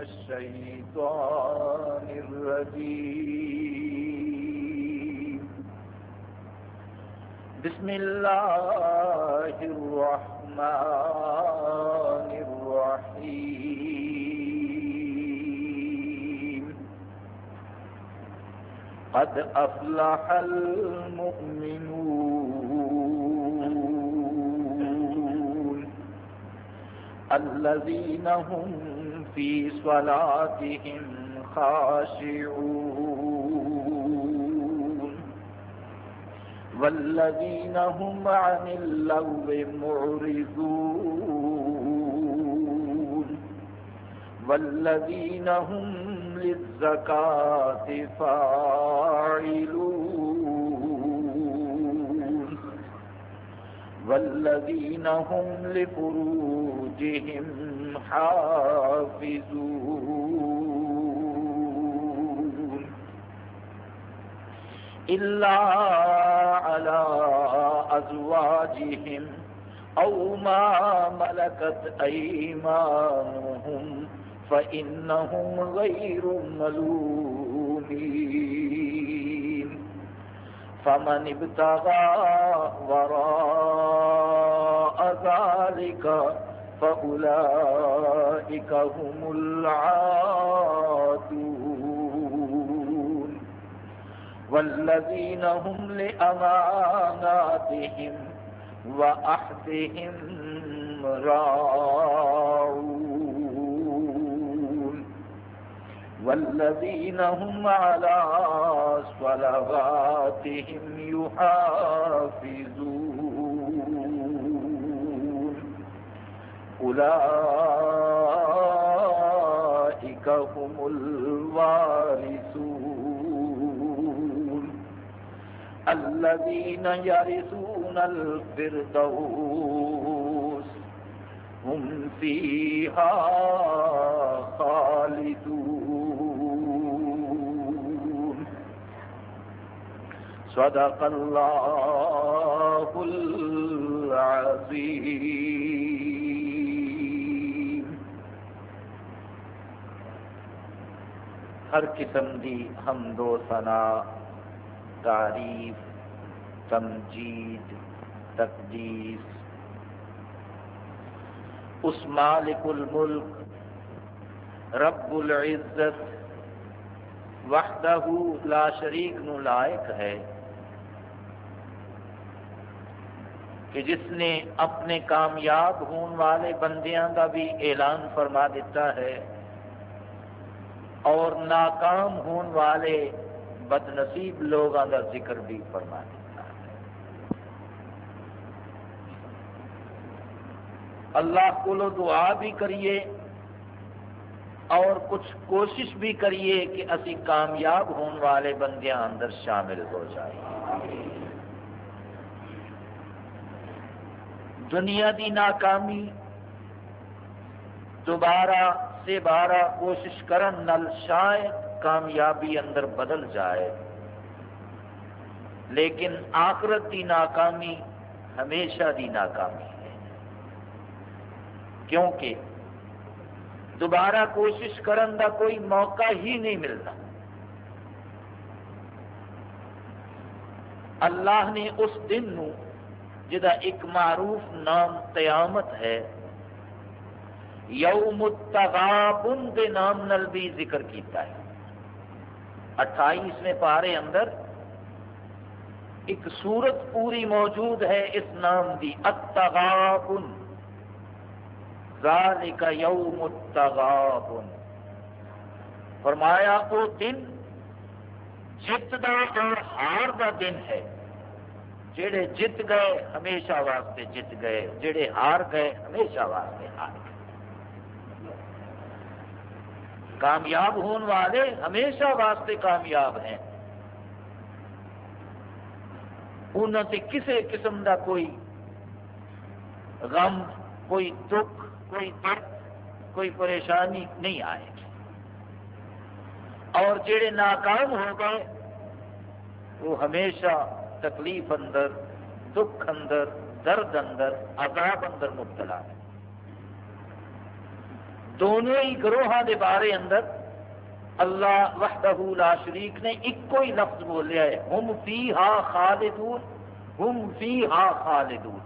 الشيطان الرجيم. بسم الله الرحمن الرحيم. قد أفلح المؤمنون الذين هم في صلاتهم خاشعون. والذين هم عن اللغو معرضون. والذين هم للزكاة فاعلون. والذين هم لفروجهم حافظون إلا على أزواجهم أو ما ملكت أيمانهم فإنهم غير ملومين. فمن ابتغى وراء ذلك فأولئك هم العادون والذين هم لأماناتهم وأحدهم راعون والذين هم على صلواتهم يحافظون أولئك هم الوارثون. الذين يرثون الفردوس هم فيها خالدون. صدق الله العظيم. ہر قسم دی حمد و ثنا، تعریف، تمجید، تقدیس۔ اس مالک الملک، رب العزت، وحدہ لا شریک نو لائق ہے کہ جس نے اپنے کامیاب ہون والے بندیاں کا بھی اعلان فرما دیتا ہے۔ اور ناکام ہون والے بد نصیب لوگوں کا ذکر بھی فرما دیتا ہے۔ اللہ کو دعا بھی کریے اور کچھ کوشش بھی کریے کہ اسی کامیاب ہون والے بندیاں اندر شامل ہو جائیں۔ دنیا دی ناکامی دوبارہ سے بارہ کوشش کرن، نل شاید کامیابی اندر بدل جائے۔ لیکن آخرت دی ناکامی ہمیشہ دی ناکامی ہے۔ کیونکہ دوبارہ کوشش کرن دا کوئی موقع ہی نہیں ملتا۔ اللہ نے اس دن نو جدا ایک معروف نام قیامت ہے یوم التغابن دے نام نل بھی ذکر کیتا ہے۔ اٹھائیسویں پارے اندر ایک صورت پوری موجود ہے اس نام دی، التغابن۔ ذالک یوم التغابن۔ فرمایا، وہ دن جت دا اور ہار دا دن ہے۔ جڑے جت گئے، ہمیشہ واسطے جت گئے۔ جڑے ہار گئے، ہمیشہ واسطے ہار گئے۔ کامیاب ہون والے ہمیشہ واسطے کامیاب ہیں۔ انہوں سے کسی قسم کا کوئی غم، کوئی دکھ، کوئی درد، کوئی پریشانی نہیں آئے۔ گی اور جڑے ناکام ہو گئے، وہ ہمیشہ تکلیف اندر، دکھ اندر، درد اندر، عذاب اندر مبتلا ہے دونوں ہی گروہ کے بارے اندر اللہ وحدہ لا شریک نے ایک ہی لفظ بولیا ہے۔ ہم فی ہا خالدون، ہم فی ہا خالدون۔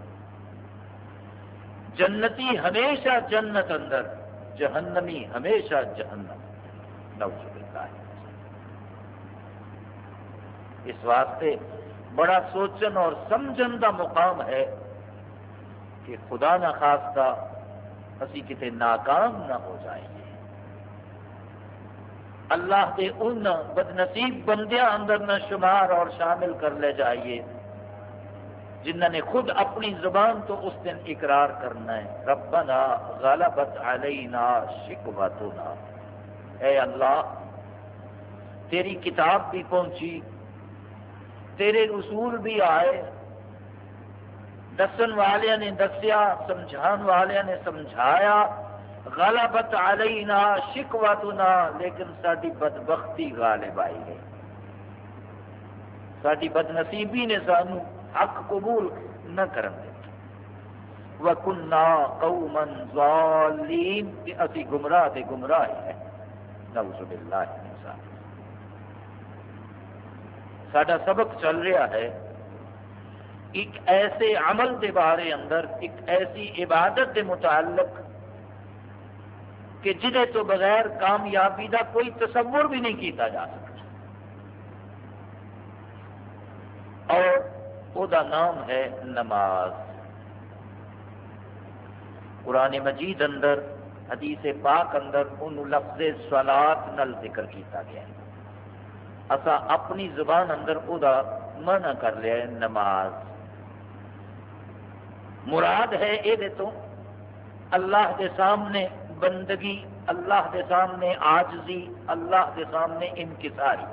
جنتی ہمیشہ جنت اندر، جہنمی ہمیشہ جہنم۔ نوز اس واسطے بڑا سوچن اور سمجھن کا مقام ہے کہ خدا نہ خاصہ اسی کتنے ناکام نہ ہو جائیں گے۔ اللہ کے ان بدنصیب بندیاں اندر نہ شمار اور شامل کر لے جائیے جنہ نے خود اپنی زبان تو اس دن اقرار کرنا ہے۔ ربنا غلبت علینا شکوتنا۔ اے اللہ، تیری کتاب بھی پہنچی، تیرے رسول بھی آئے۔ دسن والے نے دسیا، سمجھان والے نے سمجھایا، غلبت علینا، شکوتنا، لیکن ساری بدبختی غالب آئی گئی ساری بدنصیبی نے سانو حق قبول نہ کرن دے۔ وَكُنَّا قَوْمًا ظَالِينَ، کہ اسی گمراہ دے گمراہ ہیں۔ نعوذ باللہ انسان ساڈا سبق چل رہا ہے ایک ایسے عمل دے بارے اندر، ایک ایسی عبادت دے متعلق کہ جہے تو بغیر کامیابی کا کوئی تصور بھی نہیں کیتا جا سکتا۔ اور وہ نام ہے نماز۔ قرآن مجید اندر، حدیث پاک اندر ان لفظ سوالات نل ذکر کیتا گیا ہے۔ اسا اپنی زبان اندر وہ منع کر لیا ہے نماز۔ مراد ہے یہ تو اللہ کے سامنے بندگی، اللہ کے سامنے آجزی اللہ کے سامنے انکساری۔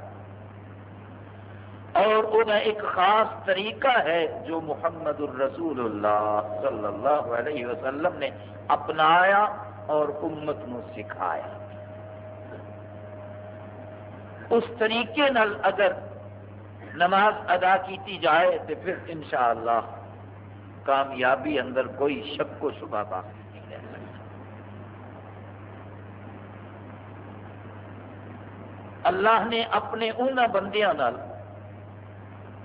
اور وہ ایک خاص طریقہ ہے جو محمد الرسول اللہ صلی اللہ علیہ وسلم نے اپنایا اور امت نو سکھایا۔ اس طریقے نال اگر نماز ادا کیتی جائے تو پھر انشاءاللہ کامیابی اندر کوئی شک و شبہ باقی اللہ نے اپنے ان بندیاں نال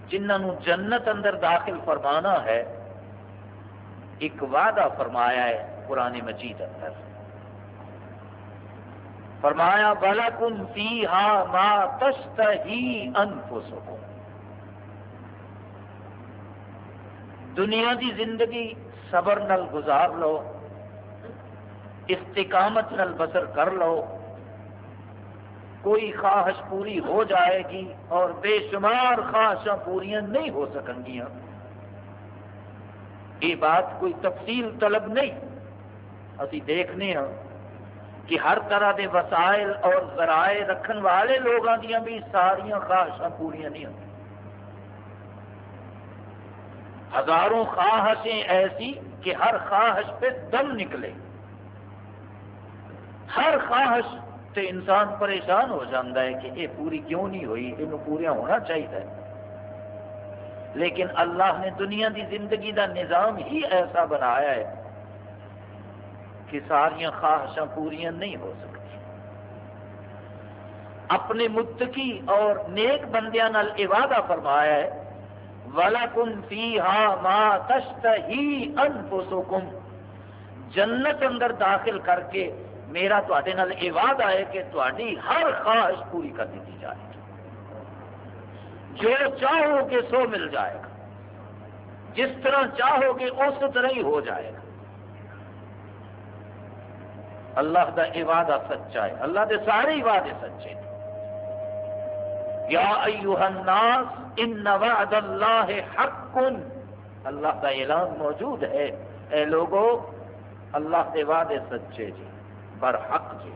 جنہوں جنت اندر داخل فرمانا ہے، ایک وعدہ فرمایا ہے قرآن مجید اندر۔ فرمایا بالا کن فی ہا ما تشت ہی دنیا دی زندگی صبر نل گزار لو، استقامت نل بسر کر لو۔ کوئی خواہش پوری ہو جائے گی اور بے شمار خواہشاں پوریاں نہیں ہو سکن گیا یہ بات کوئی تفصیل طلب نہیں۔ ابھی دیکھنے ہاں کہ ہر طرح کے وسائل اور ذرائع رکھن والے لوگوں دیا بھی ساریا خواہشاں پوریاں نہیں ہوتی ہزاروں خواہشیں ایسی کہ ہر خواہش پہ دم نکلے۔ ہر خواہش سے انسان پریشان ہو جاتا ہے کہ یہ پوری کیوں نہیں ہوئی؟ یہ پوریا ہونا چاہیے۔ لیکن اللہ نے دنیا دی زندگی دا نظام ہی ایسا بنایا ہے کہ ساریا خواہشاں پوریا نہیں ہو سکتی۔ اپنے متقی اور نیک بندیاں نال وعدہ فرمایا ہے۔ وَلَكُمْ فِيهَا مَا تَشْتَهِي أَنفُسُكُمْ۔ جنت اندر داخل کر کے میرا تے یہ وعدہ ہے کہ تاری ہر خواہش پوری کر دی جائے گی۔ جو چاہو گے سو مل جائے گا۔ جس طرح چاہو گے اس طرح ہی ہو جائے گا۔ اللہ کا یہ وعدہ سچا ہے۔ اللہ کے سارے ہی وعدے سچے۔ یا ایوہ الناس ان وعد اللہ حق۔ اللہ کا اعلان موجود ہے۔ اے لوگوں اللہ کے وعدے سچے جی بر حق جی۔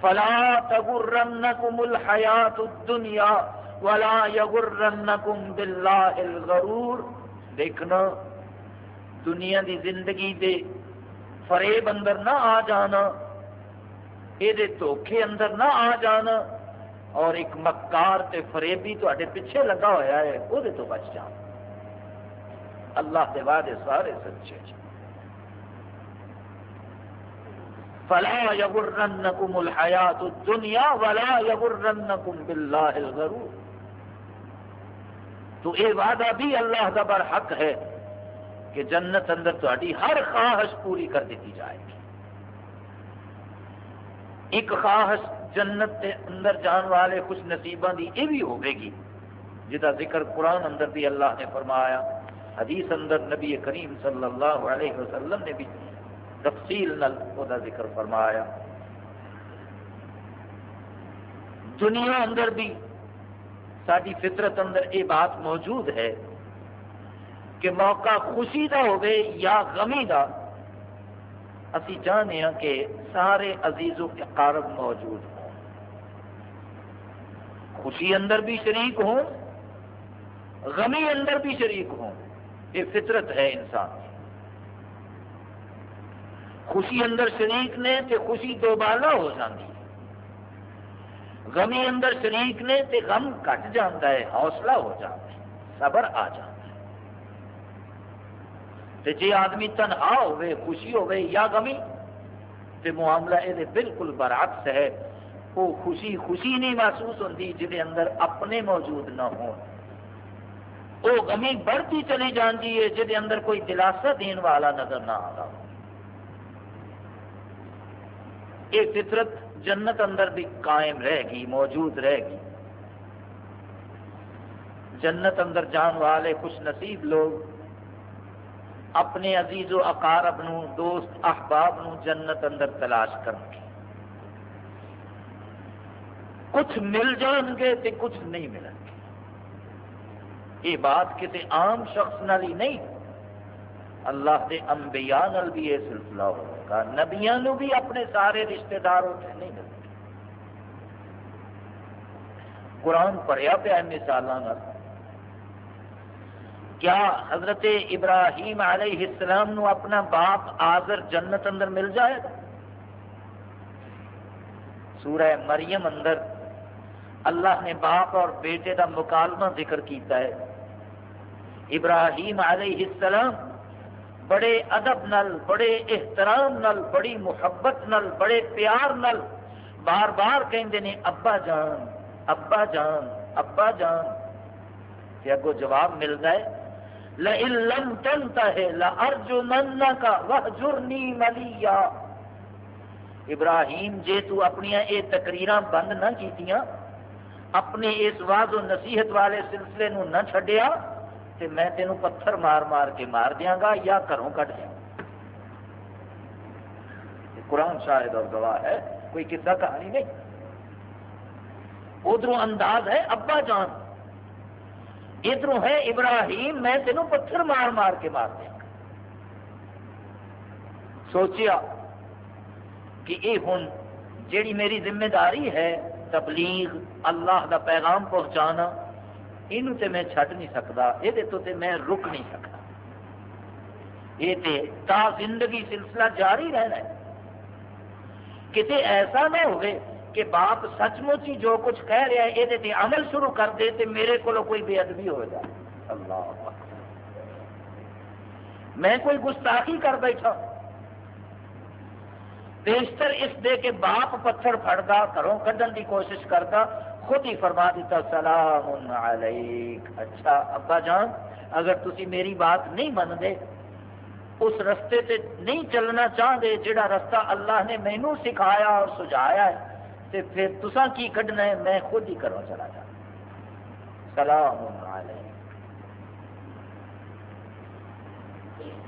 فلا تغرنکم الحیات الدنیا ولا یغرنکم باللہ الغرور۔ دیکھنا، دنیا دی زندگی دے فریب اندر نہ آ جانا یہ دھوکھے اندر نہ آ جانا۔ اور ایک مکار تے فریبی تے پیچھے لگا ہوا ہے وہ تو بچ جانا اللہ کے وعدے سارے سچے فلا یغرنکم الحیات الدنیا ولا یغرنکم باللہ الغرور۔ تو اے وعدہ بھی اللہ کا بر حق ہے کہ جنت اندر تاری ہر خواہش پوری کر دیتی جائے گی۔ ایک خواہش جنت کے اندر جان والے خوش نصیبہ دی یہ بھی ہوگی گی۔ جہاں ذکر قرآن اندر بھی اللہ نے فرمایا، حدیث اندر نبی کریم صلی اللہ علیہ وسلم نے بھی تفصیل نل دا ذکر فرمایا۔ دنیا اندر بھی ساری فطرت اندر یہ بات موجود ہے کہ موقع خوشی کا ہوگی یا غمی کا اسی چاہتے ہیں کہ سارے عزیز و اقارب موجود ہوں خوشی اندر بھی شریک ہوں، غمی اندر بھی شریک ہوں۔ یہ فطرت ہے انسان کی۔ خوشی اندر شریک نے تے خوشی دوبالا ہو جاتی ہے غمی اندر شریک نے تے غم کٹ جاتا ہے، حوصلہ ہو جاتا ہے، صبر آ جاتا ہے۔ تے جی آدمی تنہا ہوئے خوشی ہوئے یا غمی، تے معاملہ یہ بالکل برعکس ہے۔ وہ خوشی خوشی نہیں محسوس ہوتی جہد اندر اپنے موجود نہ ہوں وہ غمی بڑھتی چلی جاتی ہے، جہد اندر کوئی دلاسا دین والا نظر نہ آتا۔ یہ فطرت جنت اندر بھی قائم رہے گی، موجود رہے گی۔ جنت اندر جان والے خوش نصیب لوگ، اپنے عزیز و اقارب نو، دوست احباب نو جنت اندر تلاش کر کچھ مل جان گے تو کچھ نہیں ملیں گے۔ یہ بات کسی عام شخص نال ہی نہیں۔ اللہ کے انبیاء نال بھی یہ سلسلہ ہوگا نبیاں نو بھی اپنے سارے رشتہ دار ہوتے نہیں ملتے۔ قرآن پڑھیا پیا مثال کیا حضرت ابراہیم علیہ السلام نو اپنا باپ آزر جنت اندر مل جائے گا؟ سورہ مریم اندر اللہ نے باپ اور بیٹے کا مکالمہ ذکر کیتا ہے۔ ابراہیم علیہ السلام بڑے ادب نل بڑے احترام نل بڑی محبت نل بڑے پیار نل بار بار کہندے نے، ابا جان ابا جان ابا جان۔ کہ اگو جواب ملتا ہے لَإِن لَمْ تَنْتَهِ لَأَرْجُمَنَّكَ وَحْجُرْنِي مَلِيًّا ابراہیم، جے تو اپنی اے تقریراں بند نہ کیتیاں اپنے اس واض و نصیحت والے سلسلے نو نہ چھڈیا تے میں تینوں پتھر مار مار کے مار دیاں گا یا گھروں کٹ دیا قرآن شاہد اور گواہ ہے، کوئی قصہ کہانی نہیں۔ ادھر انداز ہے، ابا جان۔ ادھر ہے ابراہیم، میں تینوں پتھر مار مار کے مار دیا سوچیا کہ یہ ہوں جیڑی میری ذمہ داری ہے تبلیغ، اللہ دا پیغام پہنچانا یہ تے میں چھٹ نہیں سکتا یہ تو تے میں رک نہیں سکتا یہ تے تا زندگی سلسلہ جاری رہنا ہے۔ کتے ایسا نہ ہوئے کہ باپ سچ مچ ہی جو کچھ کہہ رہا ہے یہ تے عمل شروع کر دے تو میرے کو کوئی بے ادبی ہو جائے۔ اللہ میں کوئی گستاخی کر بیٹھا۔ بیشتر اس دے کے باپ پتھر پھڑتا گھروں کھڈن کی کوشش کرتا خود ہی فرما دیتا، سلام علیک. اچھا ابا جان، اگر تسی میری بات نہیں منتے اس رستے تے نہیں چلنا چاہتے جڑا رستہ اللہ نے مینو سکھایا اور سجایا ہے، تے پھر تسا کی کھڈنا ہے؟ میں خود ہی کروں چلا جا سلام علیہ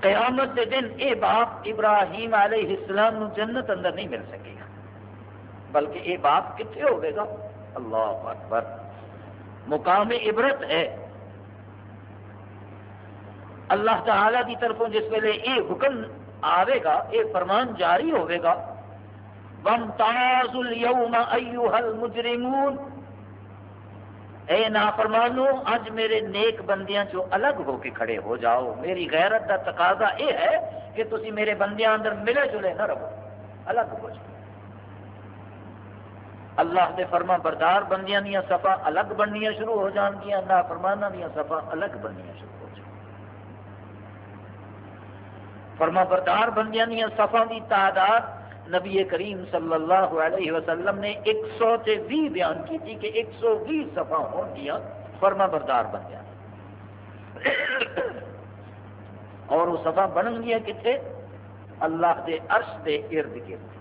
قیامت کے دن اے باپ ابراہیم علیہ السلام نو جنت اندر نہیں مل سکے گا۔ بلکہ اے باپ کتنے ہوئے گا؟ اللہ اکبر۔ مقام عبرت ہے۔ اللہ تعالی کی طرفوں جس ویلے یہ حکم آئے گا یہ فرمان جاری ہوئے گا۔ ومتاز اليوم ایوہ المجرمون اے نافرمانو اج میرے نیک بندیاں چو الگ ہو کے کھڑے ہو جاؤ، میری غیرت کا تقاضا یہ ہے کہ تسی میرے بندیاں اندر ملے جلے نہ رہو، الگ ہو جاؤ۔ اللہ دے فرما بردار بندیاں دیا سفا الگ بننیا شروع ہو جان گیا نہ فرمانا دیا سفا الگ بننیا شروع ہو جان۔ فرما بردار بندیاں دیا سفا کی تعداد نبی کریم صلی اللہ علیہ وسلم نے ایک سو سے بھی بیان کی تھی کہ ایک سو بھی سفا ہو گیا، فرما بردار بن گیا۔ اور وہ سفا بن گیا کتنے؟ اللہ دے عرش دے ارد گرد۔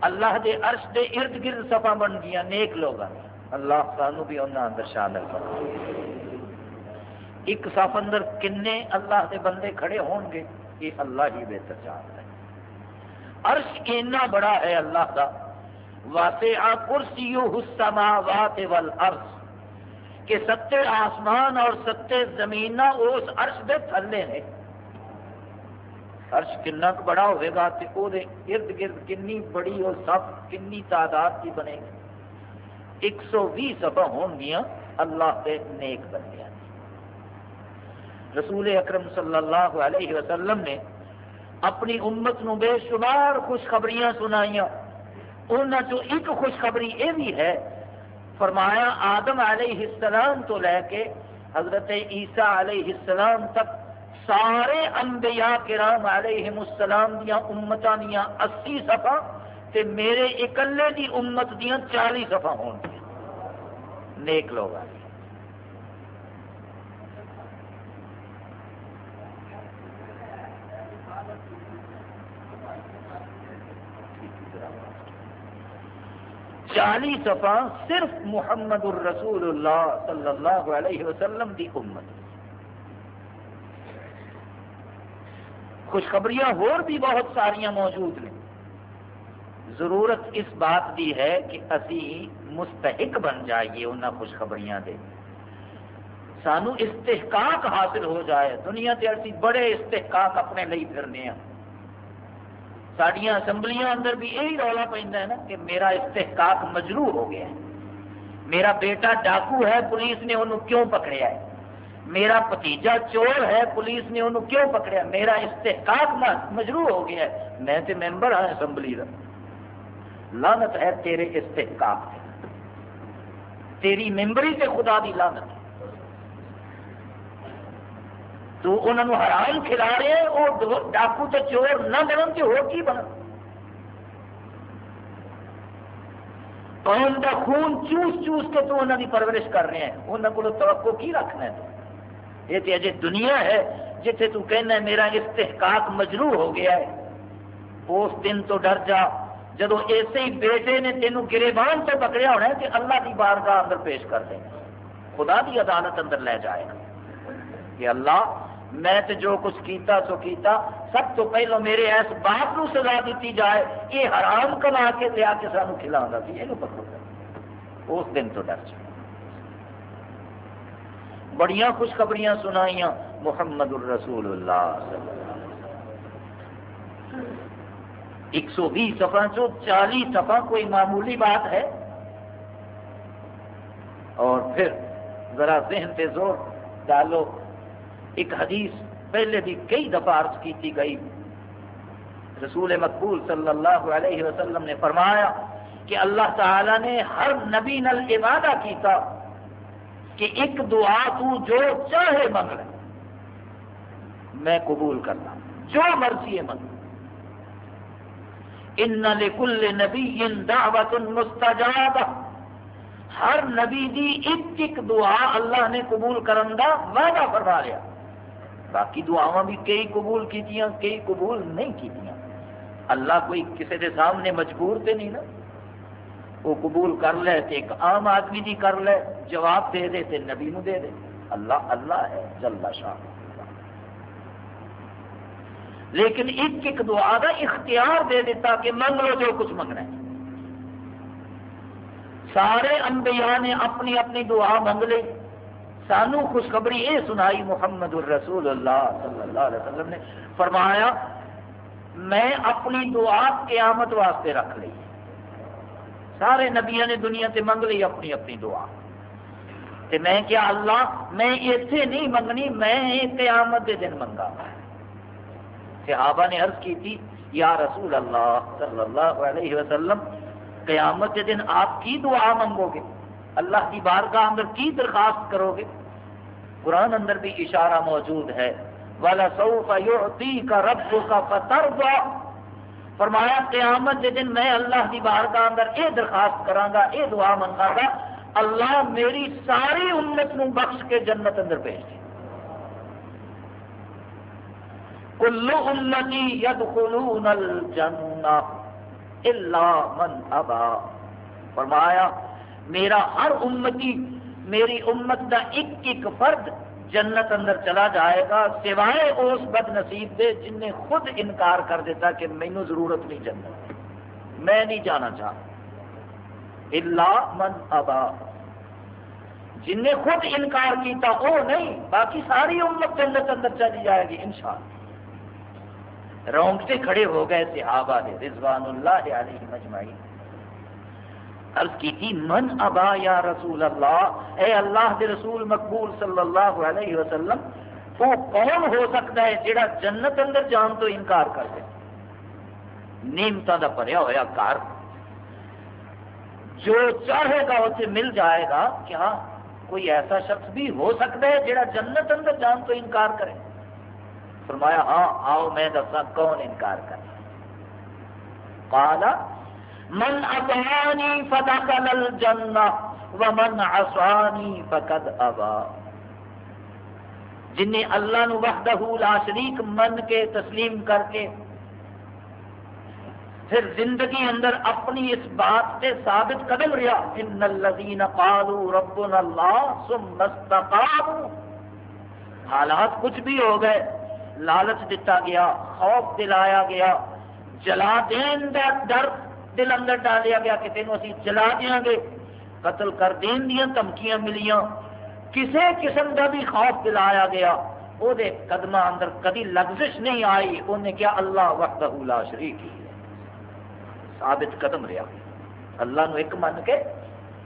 اللہ دے عرش دے ارد گرد سفا بن گیا، نیک لوگ اللہ سانو بھی انہوں اندر شامل کر ایک صف اندر کنے اللہ دے بندے کھڑے ہون گے، یہ اللہ ہی بہتر جانتا ہے۔ عرش اتنا بڑا ہے اللہ کا واسع کرسی السماوات والارض۔ کہ ستے آسمان اور ستے زمین اس عرش دے تھلے نے عرش کنا بڑا ہوئے گا تے او دے ارد گرد کنی بڑی اور سب کنی تعداد کی بنے گی۔ ایک سو بھی سفا ہون گیا اللہ کے نیک بندیاں۔ رسول اکرم صلی اللہ علیہ وسلم نے اپنی امت نو بے شمار خوشخبریاں سنائیاں۔ ان ایک خوشخبری یہ بھی ہے، فرمایا آدم علیہ السلام تو لے کے حضرت عیسیٰ علیہ السلام تک سارے انبیاء کرام علیہ السلام دیا امتاں دیا اسی صفحہ تے میرے اکلے دی امت دیا چالی صفحہ ہون نیک لوگ آئے چالی صفا صرف محمد الرسول اللہ صلی اللہ علیہ وسلم دی امت۔ خوشخبریاں اور بھی بہت ساریاں موجود ہیں۔ ضرورت اس بات دی ہے کہ اسی مستحق بن جائیے ان خوشخبریاں دے۔ سانو استحقاق حاصل ہو جائے۔ دنیا تے اسی بڑے استحقاق اپنے لئی پھرنے ہیں سڈیا اسمبلیاں اندر بھی یہی رولا پہ نا کہ میرا استحقاق مجرو ہو گیا ہے۔ میرا بیٹا ڈاکو ہے، پولیس نے انہوں کیوں پکڑیا ہے؟ میرا پتیجا چور ہے، پولیس نے انہوں کیوں پکڑیا میرا استحقاق مجرو ہو گیا ہے۔ میں تو ممبر ہاں اسمبلی کا لانت ہے تیرے استحقاق تیری ممبری سے خدا دی لانت ہے تو انہوں نے حرام کھلا رہے وہ ڈاکو تو چور نہ ملن تو ہو کی بنا قوم کا خون چوس چوس کے تو انہوں کی پرورش کر رہے ہیں۔ انہوں کو توقع کی رکھنا ہے تو؟ یہ تو اجے دنیا ہے جتھے تو کہنا ہے، میرا استحقاق مجرو ہو گیا ہے۔ اس دن تو ڈر جا۔ جدو ایسے ہی بیٹے نے تینوں گریبان سے پکڑیا ہونا ہے کہ اللہ کی بارگاہ اندر پیش کر دیں۔ خدا کی عدالت اندر لے جائے۔ گا کہ اللہ میں تے جو کچھ کیتا سو کیتا، سب تو پہلو میرے ایس باپ نو سزا دیتی جائے، یہ حرام کما کے لیا کے سانو کھلا سی یہ پکڑو اس دن تو ڈر جائے بڑیاں خوشخبریاں سنائیاں محمد الرسول اللہ ایک سو بیس سفا چو چالیس سفا کوئی معمولی بات ہے؟ اور پھر ذرا ذہن پہ زور ڈالو۔ ایک حدیث پہلے بھی کئی دفعہ عرض کی گئی۔ رسول مقبول صلی اللہ علیہ وسلم نے فرمایا کہ اللہ تعالی نے ہر نبی نل وعدہ کیتا کہ ایک دعا تو جو چاہے منگ لے۔ میں قبول کرنا جو مرضی ہے منگ۔ ان لکل نبی دعوت مستجاب ہر نبی دی ایک ایک دعا اللہ نے قبول کرن دا وعدہ فرما لیا۔ باقی دعاواں بھی کئی قبول کیتیاں، کئی قبول نہیں کیتیاں۔ اللہ کوئی کسی کے سامنے مجبور تے نہیں نا۔ وہ قبول کر لے تے ایک عام آدمی دی کر لے، جواب دے دے تے نبی نو دے دے۔ اللہ اللہ ہے، جل شاہ۔ لیکن ایک ایک دعا کا اختیار دے دیتا کہ منگ لو جو کچھ منگنا ہے۔ سارے انبیاء نے اپنی اپنی دعا منگ لی۔ سانو خوشخبری یہ سنائی محمد الرسول اللہ صلی اللہ علیہ وسلم نے فرمایا، میں اپنی دعا قیامت واسطے رکھ لی۔ سارے نبیا نے دنیا تے منگ لی اپنی اپنی دعا۔ تے میں کیا اللہ، میں اتنے نہیں منگنی، میں قیامت دے دن منگا۔ صحابہ نے عرض کی تھی یا رسول اللہ صلی اللہ علیہ وسلم، قیامت کے دن آپ کی دعا منگو گے؟ اللہ کی بارگاہ اندر کی درخواست کرو گے؟ قرآن اندر بھی اشارہ موجود ہے۔ والا سوف کا رب کا فتر فرمایا، قیامت کے دن میں اللہ کی بارگاہ اندر یہ درخواست کرا گا یہ دعا منگا گا اللہ میری ساری امت نو بخش کے جنت اندر بھیج دے۔ کلو امتی یدخلون الجنہ الا من ابا۔ فرمایا میرا ہر امتی، میری امت دا ایک ایک فرد جنت اندر چلا جائے گا، سوائے اس بد نصیب دے جن نے خود انکار کر دیتا کہ مینو ضرورت نہیں جنت۔ میں نہیں جانا چاہتا۔ اللہ من ابا۔ جن نے خود انکار کیتا، وہ نہیں، باقی ساری امت جنت اندر چلی جائے گی، انشاءاللہ۔ رونگتے کھڑے ہو گئے صحابہ نے رضوان اللہ علیہ مجمعین۔ عرض کی تھی، من ابا یا رسول اللہ؟ اے اللہ دے رسول مقبول صلی اللہ علیہ وسلم، وہ کون ہو سکتا ہے جڑا جنت اندر جان تو انکار کر دے؟ نیمتا دا پریا ہوا کار جو چاہے گا اسے مل جائے گا۔ کیا کوئی ایسا شخص بھی ہو سکتا ہے جڑا جنت اندر جان تو انکار کرے؟ فرمایا ہاں آؤ میں دسا کون انکار کر قال من اطاعنی فدخل الجنہ ومن عصانی فقد ابا۔ جن نے اللہ نو وحدہ لا شریک من کے تسلیم کر کے پھر زندگی اندر اپنی اس بات سے ثابت قدم رہا ان الذین قالوا ربنا اللہ ثم استقاموا۔ حالات کچھ بھی ہو گئے، لالچ دیتا گیا، خوف دلایا گیا، جلا دین دا ڈر دل اندر ڈالیا گیا کہ تینوں اسی جلا دیا گے۔ قتل کر دین دیا دھمکیاں ملیاں۔ کسی قسم کا بھی خوف دلایا گیا۔ وہ قدم اندر کدی لگزش نہیں آئی۔ انہیں کیا اللہ وقت لا شریک ہی ثابت قدم رہا۔ اللہ نو ایک من کے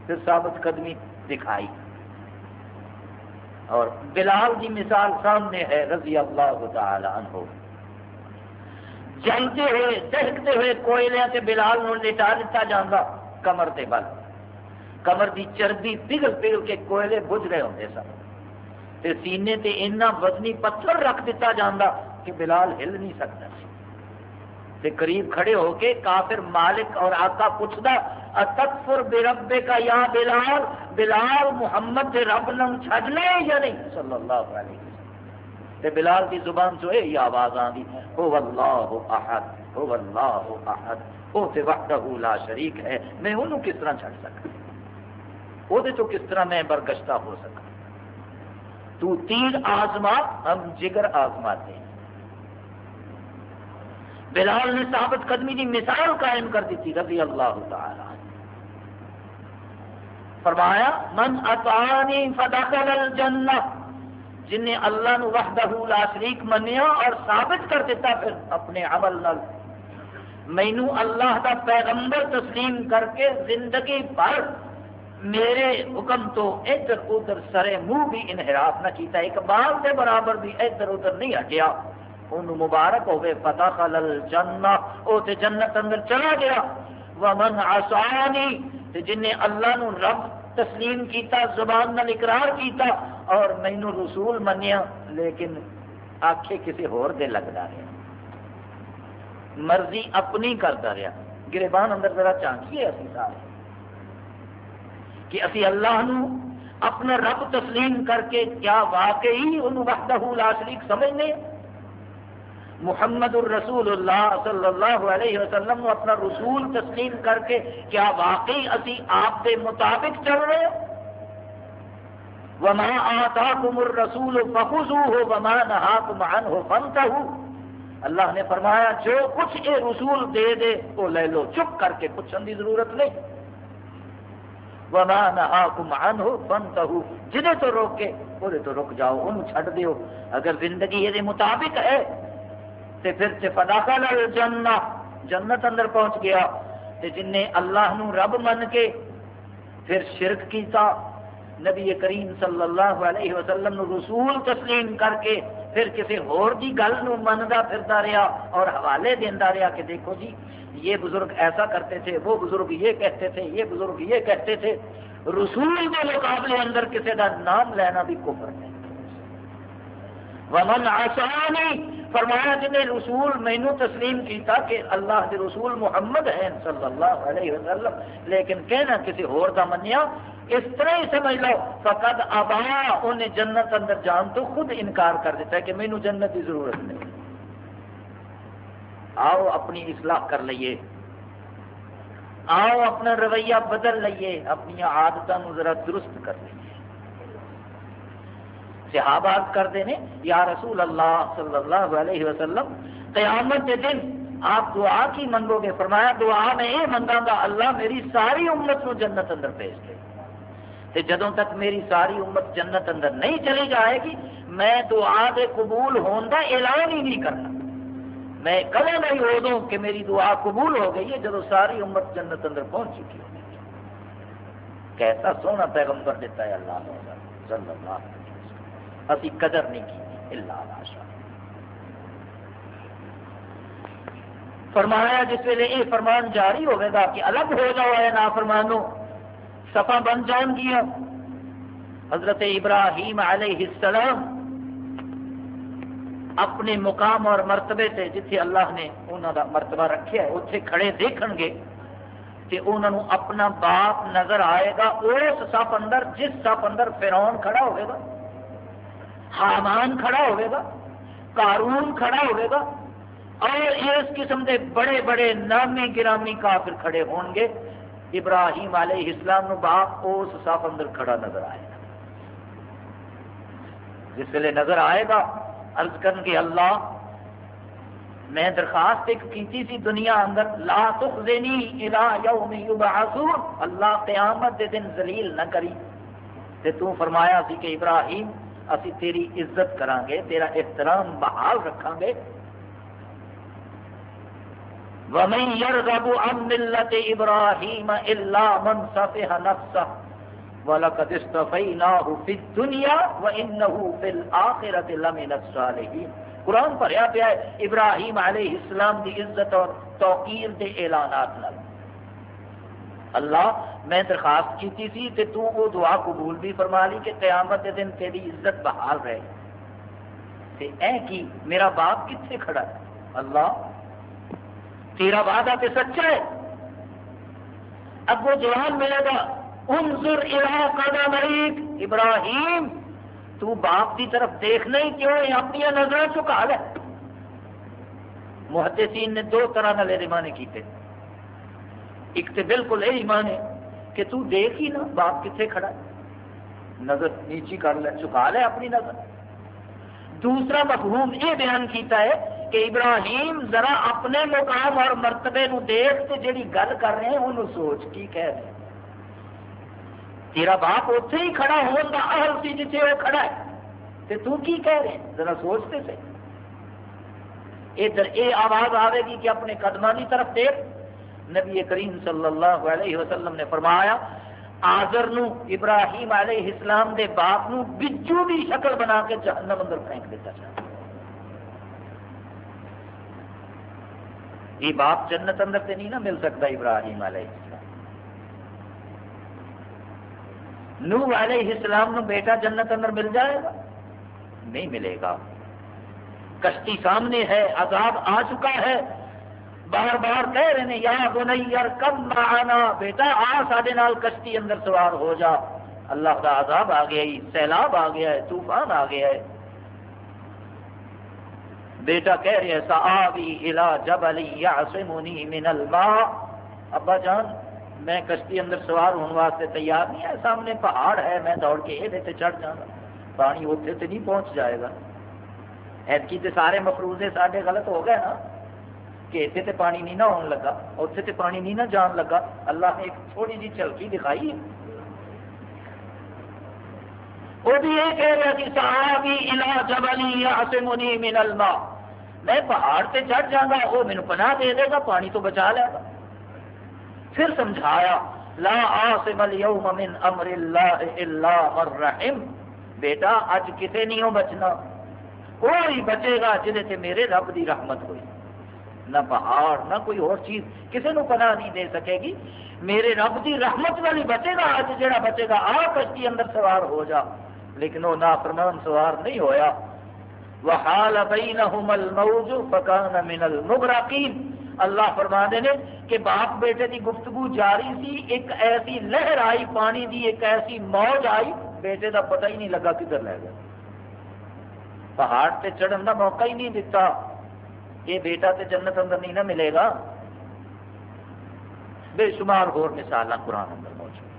پھر ثابت قدمی دکھائی۔ اور بلال کی مثال سامنے ہے، رضی اللہ تعالی عنہ۔ جلتے ہوئے دہکتے ہوئے کوئلے سے بلال نو لٹا دیتا جانا کمر کے بل۔ کمر کی چربی پگل پگل کے کوئلے بجھ رہے ہوتے سن۔ تے سینے تے اتنا وزنی پتھر رکھ دیتا جانا کہ بلال ہل نہیں سکتا تے قریب کھڑے ہو کے کافر مالک اور آقا پوچھتا اتکفر بے ربے کا یا بلال؟ بلال محمد دے رب نم چھڈنا ہے یا نہیں؟ صلی اللہ علیہ وسلم۔ تے بلال کی زبان چو یہ آواز آندی؟ ہو اللہ احد ہو اللہ احد۔ وہ تے وحدہ لا شریک ہے۔ میں انہوں کس طرح چھڑ سکا؟ وہ دے کس طرح میں برگشتہ ہو سکا؟ تو تیر آزما ہم جگر آزماتے ہیں۔ بلال نے ثابت قدمی کی مثال قائم کر دی تھی، رضی اللہ تعالی فرمایا، من اطانی فدخل الجنہ جن نے اللہ نو وحدہ لا شریک منیا اور ثابت کر دیتا پھر اپنے عمل نال۔ مینو اللہ دا پیغمبر تسلیم کر کے زندگی بھر میرے حکم تو ادھر ادھر سرے منہ بھی انحراف نہ کیتا اقبال کے برابر بھی ادھر ادھر نہیں ہٹیا۔ ان مبارک ہوئے پتا خلل جنہ او تے جنت اندر چلا گیا۔ ومن عصانی تے جن نے اللہ نو رب تسلیم کیتا، زبان نال اقرار کیتا اور مینو رسول منیا لیکن آخے کسی ہور دے لگتا رہا مرضی اپنی کرتا رہا گربان اندر ذرا چانکیے اسی سارے۔ کہ اسی اللہ نو اپنا رب تسلیم کر کے کیا واقعی انہوں وحدہ لا شریک سمجھنے؟ محمد الرسول اللہ صلی اللہ علیہ وسلم اپنا رسول تسلیم کر کے کیا واقعی اسی آپ کے مطابق چل رہے وما آتاکم الرسول فخذوه وما نهاکم عنه فانتهوا۔ اللہ نے فرمایا، جو کچھ یہ رسول دے دے، وہ لے لو، چپ کر کے پوچھنے کی ضرورت نہیں۔ وما نهاکم عنه فانتهوا۔ جنہیں تو روکے وہ تو رک جاؤ، انہوں چھڑ دیو۔ اگر زندگی یہ مطابق ہے تے پھر تے فداخل الجنہ جنت اندر پہنچ گیا۔ تے جن نے اللہ نو رب من کے پھر شرک کیتا، نبی کریم صلی اللہ علیہ وسلم نو رسول تسلیم کر کے پھر کسی ہور دی گل نو مندا پھرتا رہا اور حوالے دینا رہا کہ دیکھو جی یہ بزرگ ایسا کرتے تھے، وہ بزرگ یہ کہتے تھے، یہ بزرگ یہ کہتے تھے۔ رسول کے مقابلے اندر کسی کا نام لینا بھی کفر ہے۔ ومن آسانی فرمایا جن رسول مینو تسلیم کیتا کہ اللہ کے رسول محمد ہیں صلی اللہ علیہ وسلم، لیکن کہنا کسی ہور دا منیا، اس طرح ہی سمجھ لو فقط ابا، انہیں جنت اندر جان تو خود انکار کر دیتا ہے کہ مینو جنت کی ضرورت نہیں۔ آؤ اپنی اصلاح کر لئیے۔ آؤ اپنا رویہ بدل لئیے۔ اپنی عادتوں ذرا درست کر لئیے۔ صحابہ کرتے ہیں یا رسول اللہ صلی اللہ علیہ وسلم، قیامت کے دن آپ دعا کی منگو گے۔ فرمایا، دعا میں یہ منگا گا، اللہ میری ساری امت کو جنت اندر بھیج دے۔ تے جدوں تک میری ساری امت جنت اندر نہیں چلی جائے گی، میں دعا دے قبول ہون کا اعلان ہی نہیں کرنا۔ میں کلے نہیں ہو دوں کہ میری دعا قبول ہو گئی ہے جدو ساری امت جنت اندر پہنچ چکی ہوگی کیسا سونا پیغمبر دیتا ہے اللہ صلی اللہ علیہ وسلم۔ اسی قدر نہیں کی اللہ فرمایا جس ویلے یہ فرمان جاری ہوئے گا کہ الگ ہو جاؤ ہے نا فرمانو سفا بن جان گیا حضرت ابراہیم علیہ السلام اپنے مقام اور مرتبے سے جتھے اللہ نے انہوں کا مرتبہ رکھے اتنے کھڑے دیکھن گے کہ انہوں اپنا باپ نظر آئے گا اس سپ اندر جس سپ اندر فرون کھڑا ہوئے گا۔ حامان کھڑا ہوئے گا کارون کھڑا ہوئے گا، اور اس قسم کے بڑے بڑے نامی گرامی کافر کھڑے ہون گے۔ ابراہیم علیہ اسلام نو باپ اس صاف اندر کھڑا نظر آئے گا۔ جس ویلے نظر آئے گا، عرض کرن کے اللہ، میں درخواست ایک کیتی سی دنیا اندر، لا تخزنی الى یوم یبعثون۔ اللہ قیامت دے دن ذلیل نہ کری۔ تے تو فرمایا سی کہ ابراہیم اسی تیری عزت کران گے تیرا احترام بحال رکھاں گے وَمَن يَرْغَبُ عَن مِلَّةِ إِبْرَاهِيمَ إِلَّا مَن صَفِحَ نَفْسَهُ، وَلَقَدِ اسْتَفَيْنَاهُ فِي الدُّنْيَا وَإِنَّهُ فِي الْآخِرَةِ لَمِنَ الصَّالِحِينَ۔ قرآن پڑھیا پیا ہے، ابراہیم علیہ السلام کی عزت اور توقیر کے اعلانات نال۔ اللہ میں درخواست کی تھی کہ تو وہ دعا قبول بھی فرما لی کہ قیامت کے دن تیری عزت بحال رہے تے اے کی میرا باپ کتنے کھڑا ہے؟ اللہ، تیرا وعدہ تے سچا ہے۔ اب وہ جوان ملے گا، انظر الہ قدم مریک ابراہیم، تو باپ کی طرف دیکھنا ہی کیوں ہے اپنی نظر چکا لے۔ محدثین نے دو طرح نلے رمانے کیتے۔ ہیں ایک تو بالکل یہ ایمان ہے کہ تو دیکھ ہی نا، باپ کتنے کھڑا ہے۔ نظر نیچی کر لے، چکا لے اپنی نظر۔ دوسرا مفہوم یہ بیان کیتا ہے کہ ابراہیم ذرا اپنے مقام اور مرتبے نو دیکھ کے جیڑی گل کر رہے ہیں انہوں سوچ کی کہہ رہے ہیں۔ تیرا باپ اتنے ہی کھڑا ہون کا اہل سی جتنے وہ کھڑا ہے۔ تے تو کی کہہ رہے ہیں؟ ذرا سوچتے سے۔ ادھر یہ آواز آئے گی کہ اپنے قدموں کی طرف دیکھ۔ نبی کریم صلی اللہ علیہ وسلم نے فرمایا آزر نو ابراہیم علیہ السلام دے باپ نو بجو بھی شکل بنا کے جہنم اندر پھینک دیتا چاہتا یہ باپ جنت اندر سے نہیں نہ مل سکتا ابراہیم علیہ السلام۔ نو علیہ السلام نو بیٹا جنت اندر مل جائے گا؟ نہیں ملے گا۔ کشتی سامنے ہے، عذاب آ چکا ہے۔ بار بار کہہ رہے ہیں، یا بنیر کم معنا، بیٹا، آ سارے نال کشتی اندر سوار ہو جا۔ اللہ کا عذاب آ گیا سیلاب آ گیا ہے، طوفان آ گیا ہے۔ بیٹا کہہ رہے سا آبی الا جبل یعصمنی من الماء۔ ابا جان، میں کشتی اندر سوار ہونے واسطے تیار نہیں ہے، سامنے پہاڑ ہے، میں دوڑ کے یہ چڑھ جانا پانی اتنے سے نہیں پہنچ جائے گا۔ ایتکی تے سارے مفروضے سارے غلط ہو گئے نا۔ کہ اتنے تے پانی نہیں نہ ہونے لگا اتنے تے پانی نہیں نہ جان لگا، اللہ نے ایک تھوڑی جی چلکی دکھائی۔ وہ بھی یہ کہہ رہا کہ صحابی الا جبلی یعصمنی من الماء۔ میں پہاڑ سے چڑھ جاؤں گا وہ مینو پناہ دے دے گا، پانی تو بچا لے گا۔ پھر سمجھایا، لا عاصم اليوم من امر اللہ الا الرحم بیٹا اج کسے نہیں ہو بچنا۔ کوئی بچے گا جہے میرے رب دی رحمت ہوئی۔ نہ پہاڑ، نہ کوئی اور چیز۔ کسی کو پناہ نہیں دے سکے گی۔ میرے رب کی رحمت والی بچے گا اج جڑا بچے گا آ کشتی اندر سوار ہو جا۔ لیکن وہ نافرمان سوار نہیں ہویا۔ وحال بینہم الموج فکان من المغرقین اللہ فرما دے کہ باپ بیٹے دی گفتگو جاری سی، ایک ایسی لہر آئی، پانی دی ایک ایسی موج آئی۔ بیٹے دا پتہ ہی نہیں لگا کدھر لے گیا۔ پہاڑ تے چڑھن دا موقع ہی نہیں دیتا یہ بیٹا تے جنت اندر نہیں نہ ملے گا۔ بے شمار ہور مثال قرآن اندر موجود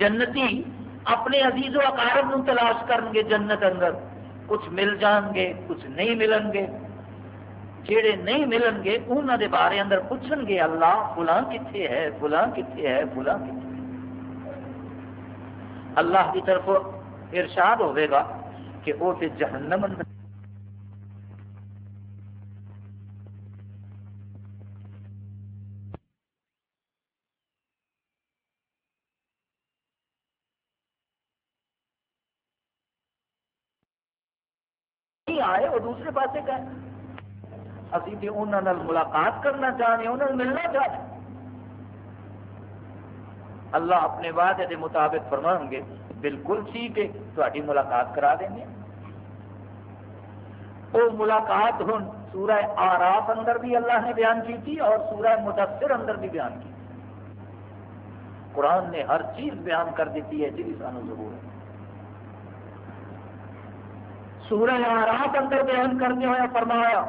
جنتی اپنے عزیز و اقارب نو تلاش کرن گے جنت اندر۔ کچھ مل جان گے، کچھ نہیں ملن گے۔ جہے نہیں ملن گے انہوں دے بارے اندر پوچھن گے، اللہ فلاں کتنے ہے، فلاں کتنے ہے، فلاں کتنے اللہ کی طرف ارشاد ہوئے گا کہ وہ پھر جہنم اندر آئے وہ دوسرے پاسے کا ابھی تو انہوں ملاقات کرنا چاہتے انہوں ملنا چاہتے اللہ اپنے وعدے کے مطابق فرما گے، بالکل ٹھیک ہے تاری ملاقات کرا دیں گے۔ وہ ملاقات ہوں سورہ آراف اندر بھی اللہ نے بیان کی تھی اور سورہ مدثر اندر بھی بیان کی قرآن نے ہر چیز بیان کر دیتی ہے جی سانو ضرورت سورہ آراف اندر بیان کرنے ہوا فرمایا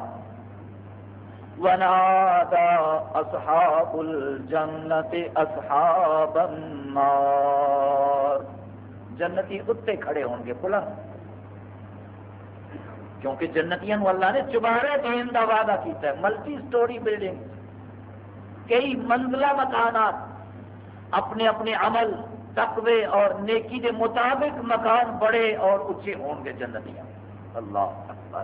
ونادى اصحاب الجنة اصحاب النار۔ جنتی اتنے کھڑے ہون گے بلند کیونکہ جنتیاں اللہ نے چبارے دین کا وعدہ کیتا ہے۔ ملٹی سٹوری بلڈنگ، کئی منزلہ مکانات، اپنے اپنے عمل، تقوی اور نیکی کے مطابق مکان بڑے اور اچھے ہون گے جنتیاں۔ اللہ اکبر۔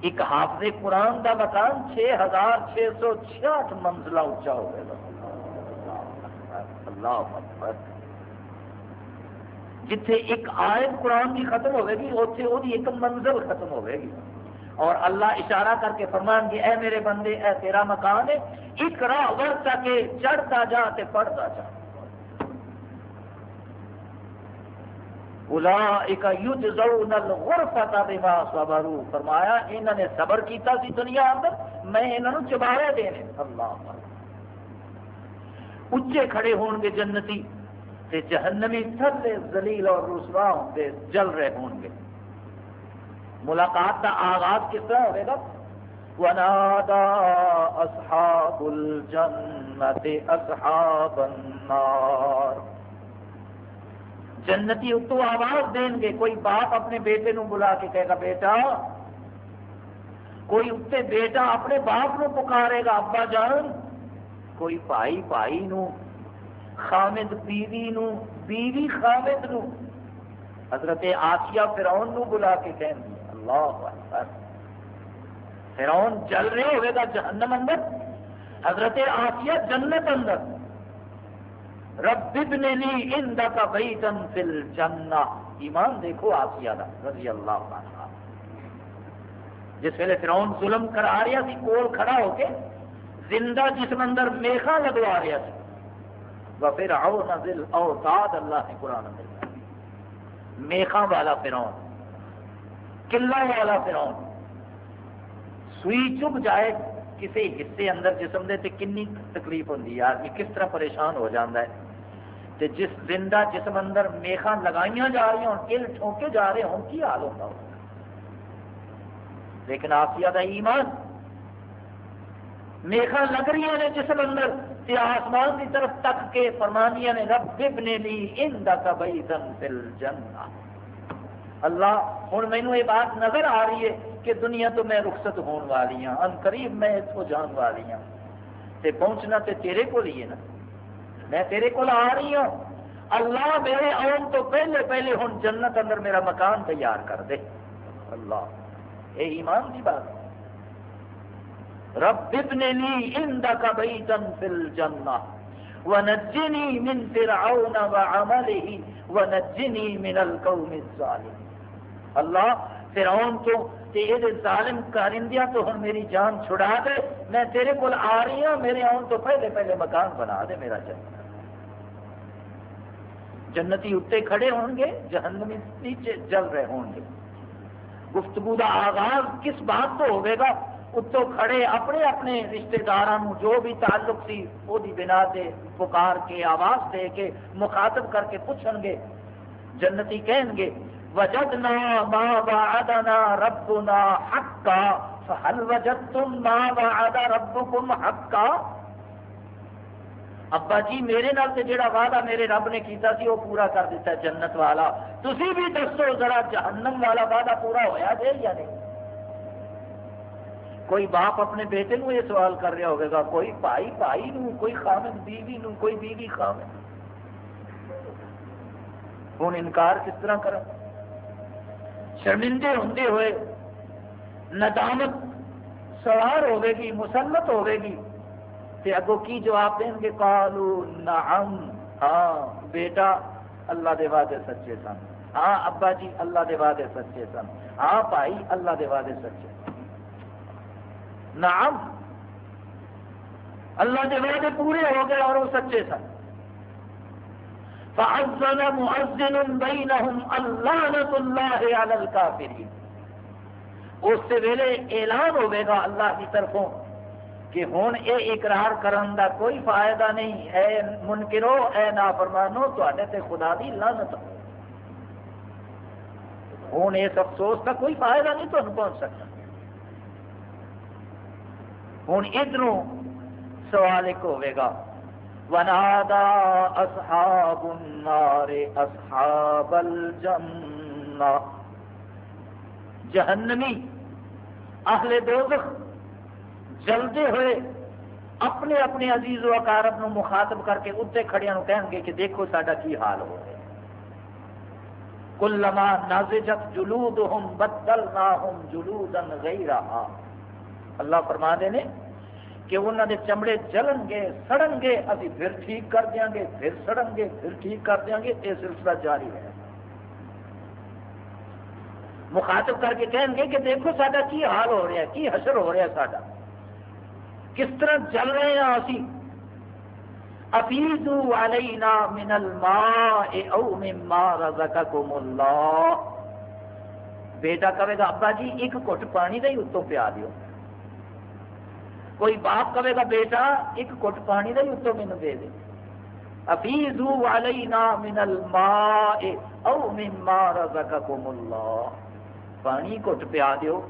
ایک حافظ قرآن کا مکان چھ ہزار چھ سو چھیاٹھ منزلہ اچا ہو گیا۔ اللہ اکبر۔ جتھے ایک آیت قرآن کی ختم ہوئے گی اتنے وہ ایک منزل ختم ہوئے گی۔ اور اللہ اشارہ کر کے فرمان گے، اے میرے بندے، اے تیرا مکان ہے ایک راہ ورتا کے، چڑھتا جا تے پڑھتا جا۔ اولئک یجزون الغرفۃ بما صبروا۔ فرمایا، انہوں نے صبر کیتا سی دنیا اندر، میں انہوں نے چبارے دینے۔ اللہ اچے کھڑے ہون گے جنتی تے جہنمی تھلے زلیل اور رسوا ہوں جل رہے ہون گے۔ ملاقات کا آغاز کس طرح ہوئے گا؟ ونادى أصحاب الجنة أصحاب النار۔ جنتی اتو آواز دیں گے، کوئی باپ اپنے بیٹے نو بلا کے کہے گا، بیٹا، کوئی اتنے بیٹا اپنے باپ نو پکارے گا، ابا جان، کوئی بھائی بھائی نو، خامد بیوی نو، بیوی خامد نو۔ حضرت آسیہ فرعون نو بلا کے کہیں گے، اللہ اکبر۔ فرعون جل رہے ہوئے گا جہنم اندر، حضرت آسیہ جنت اندر۔ رب ابن لی اندک بیتن فی الجنہ۔ ایمان دیکھو آسیہ دا، رضی اللہ عنہ۔ جس ویلے فرعون ظلم کرا رہا سی، کول کھڑا ہو کے زندہ جسم اندر میخا لگوا رہا سی۔ وفرعون ذل اوتاد اللہ نے قرآن اندر میخا والا فرعون، قلعہ والا فرعون۔ سوئی چب جائے کسی حصے اندر جسم دے تے کنی تکلیف ہوتی ہے؟ آدمی کس طرح پریشان ہو جاتا ہے؟ تے جس دن زندہ جسم اندر میخا لگائیاں جا رہی ہوں کل ٹھوکے جا رہے ہوں، کی حال ہوتا ہو لیکن آسیہ دا ایمان میخا لگ رہی نے جسم اندر، تے آسمان کی طرف تک کے فرمانیاں نے رب ابن لی اندک بیتن فی الجنہ۔ اللہ ہوں مینو یہ بات نظر آ رہی ہے کہ دنیا تو میں رخصت ہون والی ہوں ان قریب میں اتوں جان والی ہوں تے پہنچنا تے تیرے کو لیے نا۔ میں تیرے کو آ رہی ہوں۔ اللہ میرے آن تو پہلے پہلے ہوں، جنت اندر میرا مکان تیار کر دے۔ اللہ یہ ایمان کی بات۔ رب ابن لی اندک بیتن فی الجنہ ونجنی من فرعون وعمله ونجنی من القوم الظالم اللہ، فرعون تو تیرے ظالم کارندیا تو ہن میری جان چھڑا دے، میں تیرے کو آ رہی ہوں، میرے آن تو پہلے پہلے مکان بنا دے، میرا جنت۔ جنتی اتنے کھڑے ہوں گے، جہنمی نیچے جل رہے ہوں گے۔ گفتگو کا آغاز کس بات تو ہوئے گا؟ اتو کھڑے اپنے اپنے رشتے دار جو بھی تعلق سی، وہ بنا سے پکار کے، آواز دے کے، مخاطب کر کے پوچھن گے۔ جنتی کہیں گے وجدنا ما وعدنا ربنا حقا. فهل وجدتم ما وعد ربكم حقا؟ ابا جی میرے نال تے جڑا وعدہ میرے رب نے کیتا سی وہ پورا کر دیتا ہے جنت والا۔ تسی بھی دسو ذرا جہنم والا وعدہ پورا ہویا جے یا نہیں؟ کوئی باپ اپنے بیٹے نو یہ سوال کر رہا ہوگا، کوئی بھائی بھائی نو کوئی خامد بیوی نو کوئی بیوی خامد ہوں انکار کس طرح کر شرمندے ہوں ہوئے، ندامت سوار ہوے گی، مسلط ہوے گی۔ تے اگو کی جواب دیں گے؟ کالو نعم۔ ہاں بیٹا، اللہ دے وعدے سچے سن۔ ہاں ابا جی اللہ دے وعدے سچے سن۔ ہاں بھائی، اللہ دے وعدے سچے نعم۔ اللہ دے وعدے پورے ہو گئے اور وہ سچے سن۔ فَأَذَّنَ مُعَذِّنٌ بَيْنَهُمْ اللَّهَنَةُ اللَّهِ عَلَى الْكَافِرِينَ اس سے ویلے اعلان ہوئے گا اللہ کی طرفوں کہ ہوں یہ اقرار کرن دا کوئی فائدہ نہیں۔ اے منکرو، اے نافرمانو تے تے خدا دی لعنت۔ ہوں اس افسوس کا کوئی فائدہ نہیں تمہیں پہنچ سکتا۔ ہوں ادھر سوال ایک ہوئے گا۔ ونادا اصحاب النار اصحاب الجنہ جہنمی اہل دوزخ جلدے ہوئے اپنے اپنے عزیز و اقارب نو مخاطب کر کے اتنے کھڑیا کہیں گے کہ دیکھو ساڈا کی حال ہو رہا ہے۔ کلما نازجت جلودہم بدلناہم جلودا غیرہا۔ اللہ فرما دے نے کہ انہوں نے چمڑے جلن گے سڑن گے ابھی پھر ٹھیک کر دیا گے، پھر سڑن گے پھر ٹھیک کر دیا گے، یہ سلسلہ جاری ہے۔ مخاطب کر کے کہیں گے کہ دیکھو ساڈا کی حال ہو رہا ہے، کی حشر ہو رہا ہے ساڈا۔ کس طرح چل رہے ہیں اسی؟ افیزو علینا من الماء او مما رزقکم اللہ۔ بیٹا کہے گا، ابا جی ایک گھٹ پانی کا ہی اتوں پیا دیو۔ کوئی باپ کہے گا، بیٹا، ایک گٹ پانی کا ہی اتوں مینو دے دے. افیزو علینا من الماء او مما رزقکم اللہ پانی گٹ پیا دیو۔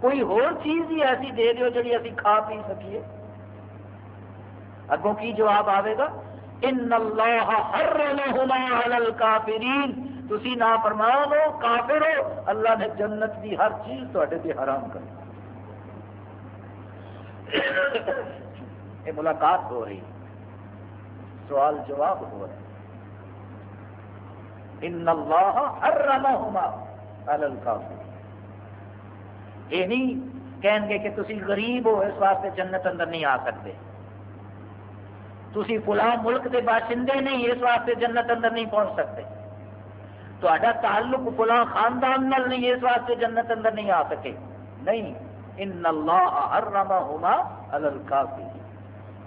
کوئی ہور چیز ہی ایسی دے دیو جڑی اسی کھا پی سکیے۔ اگوں کی جواب آئے گا؟ ان اللہ حرمہما علی الکافرین. تسی نا فرمان ہو، کافر ہو، اللہ نے جنت دی ہر چیز تواڈے تے حرام کر یہ ملاقات ہو رہی سوال جواب ہو رہا ان اللہ حرمہما علی الکافرین۔ یہ نہیں کہیں گے کہ تسی غریب ہو، اس واسطے جنت اندر نہیں آ سکتے۔ تسی فلاں ملک کے باشندے نہیں، اس واسطے جنت اندر نہیں پہنچ سکتے۔ تا تعلق فلاں خاندان نل نہیں، اس واسطے جنت اندر نہیں آ سکے۔ نہیں۔ ان اللہ حرمہما علی الکافرین۔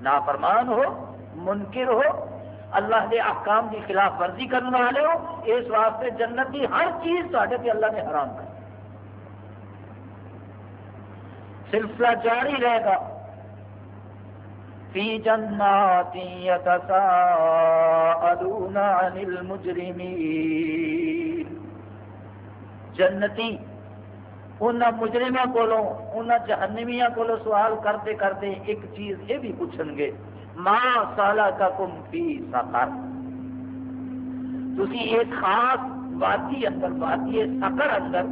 نافرمان ہو، منکر ہو، اللہ کے احکام کی خلاف ورزی کرنے والے ہو، اس واسطے جنت کی ہر چیز تے اللہ نے حرام کر سلسلہ جاری رہے گا۔ فی جنات یتساءلون عن المجرمین۔ جنتی ان مجرموں کو ان جہنمیاں کو سوال کرتے کرتے ایک چیز یہ بھی پوچھن گے ماں سالہ کا کم فی سکر تھی ایک خاص وادی اندر، وادی سکر اندر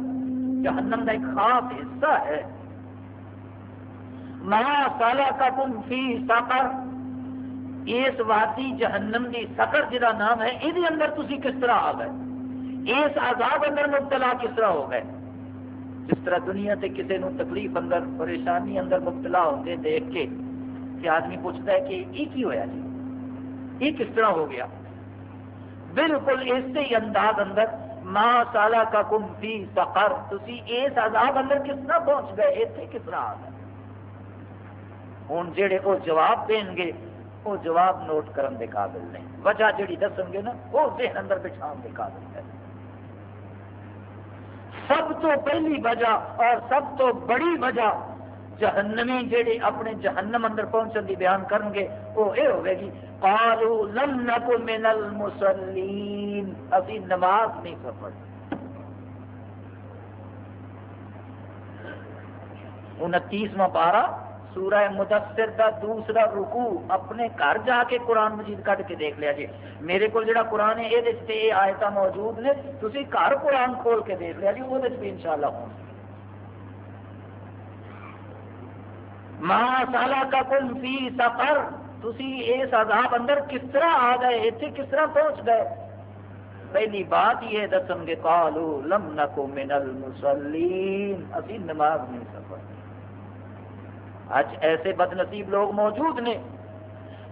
جہنم کا ایک خاص حصہ ہے۔ ماں سالا کا تم فی سکر اس وادی جہنم دی سکر جہاں نام ہے یہ اندر تھی کس طرح آ گئے؟ اس عذاب اندر مبتلا کس طرح ہو گئے؟ جس طرح دنیا سے کسی نو تکلیف اندر، پریشانی اندر مبتلا ہوتے دیکھ کے کہ آدمی پوچھتا ہے کہ یہ کی ہوا جی؟ یہ کس طرح ہو گیا؟ بالکل اسی انداز اندر ماں سالہ کا کم فی سکر تھی اس عذاب اندر کس طرح پہنچ گئے؟ اتنے کس طرح آ گئے؟ ہوں جہے وہ جواب دیں گے وہ جواب نوٹ کرن دے قابل نہیں۔ وجہ جڑی دسن گے نا وہ ذہن اندر بچھان دے قابل ہے۔ سب تو پہلی وجہ اور سب تو بڑی وجہ جہنمی جہے اپنے جہنم اندر پہنچن کی بیان کریں گے، وہ یہ ہوئے گی، قالوا لم من المسلین ابھی نماز نہیں سفر۔ انتیسواں پارہ سورہ مدثر دا دوسرا رکو اپنے گھر جا کے قرآن مجید کٹ کے دیکھ لیا جی۔ میرے کو جڑا قرآن ہے یہ آیت موجود نے تھی گھر قرآن کھول کے دیکھ لیا جی وہ ان شاء اللہ ہوں ماں سالا کا کل فی سفر تھی اس عذاب اندر کس طرح آ گئے اتنے کس طرح پہنچ گئے؟ پہلی بات یہ دسن گے کالو لم نکو من المسلین اسی نماز نہیں سفر۔ اج ایسے بد نصیب لوگ موجود نے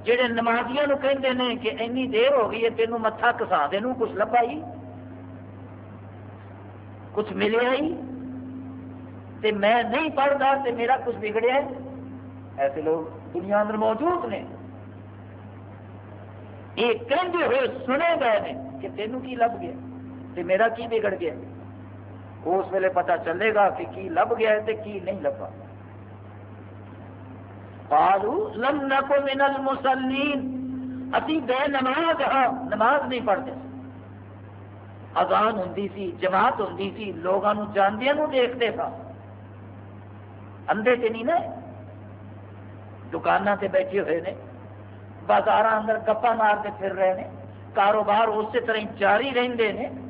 جہے نمازیاں نو کہندے نے کہ اینی دیر ہو گئی ہے تینوں متھا کسا دے کچھ لبا ہی؟ کچھ ملیا ہی؟ تے میں نہیں پڑھتا تے میرا کچھ بگڑیا ہے؟ ایسے لوگ دنیا اندر موجود نے۔ یہ کہتے ہوئے سنے گئے ہیں کہ تینوں کی لب گیا تے میرا کی بگڑ گیا اس ویلے پتا چلے گا کہ کی لب گیا ہے تے کی نہیں لبا پالو لم نکو من المسلین اسی بے نماز ہاں نماز نہیں پڑھتے۔ اذان ہوں سی، جماعت ہوں سی لوگوں جاندیا دیکھتے تھا۔ اندھے تے نہیں نا۔ دکانوں سے بیٹھے ہوئے نے۔ بازار اندر گپا مارتے پھر رہے ہیں کاروبار اسی طرح جاری رہتے ہیں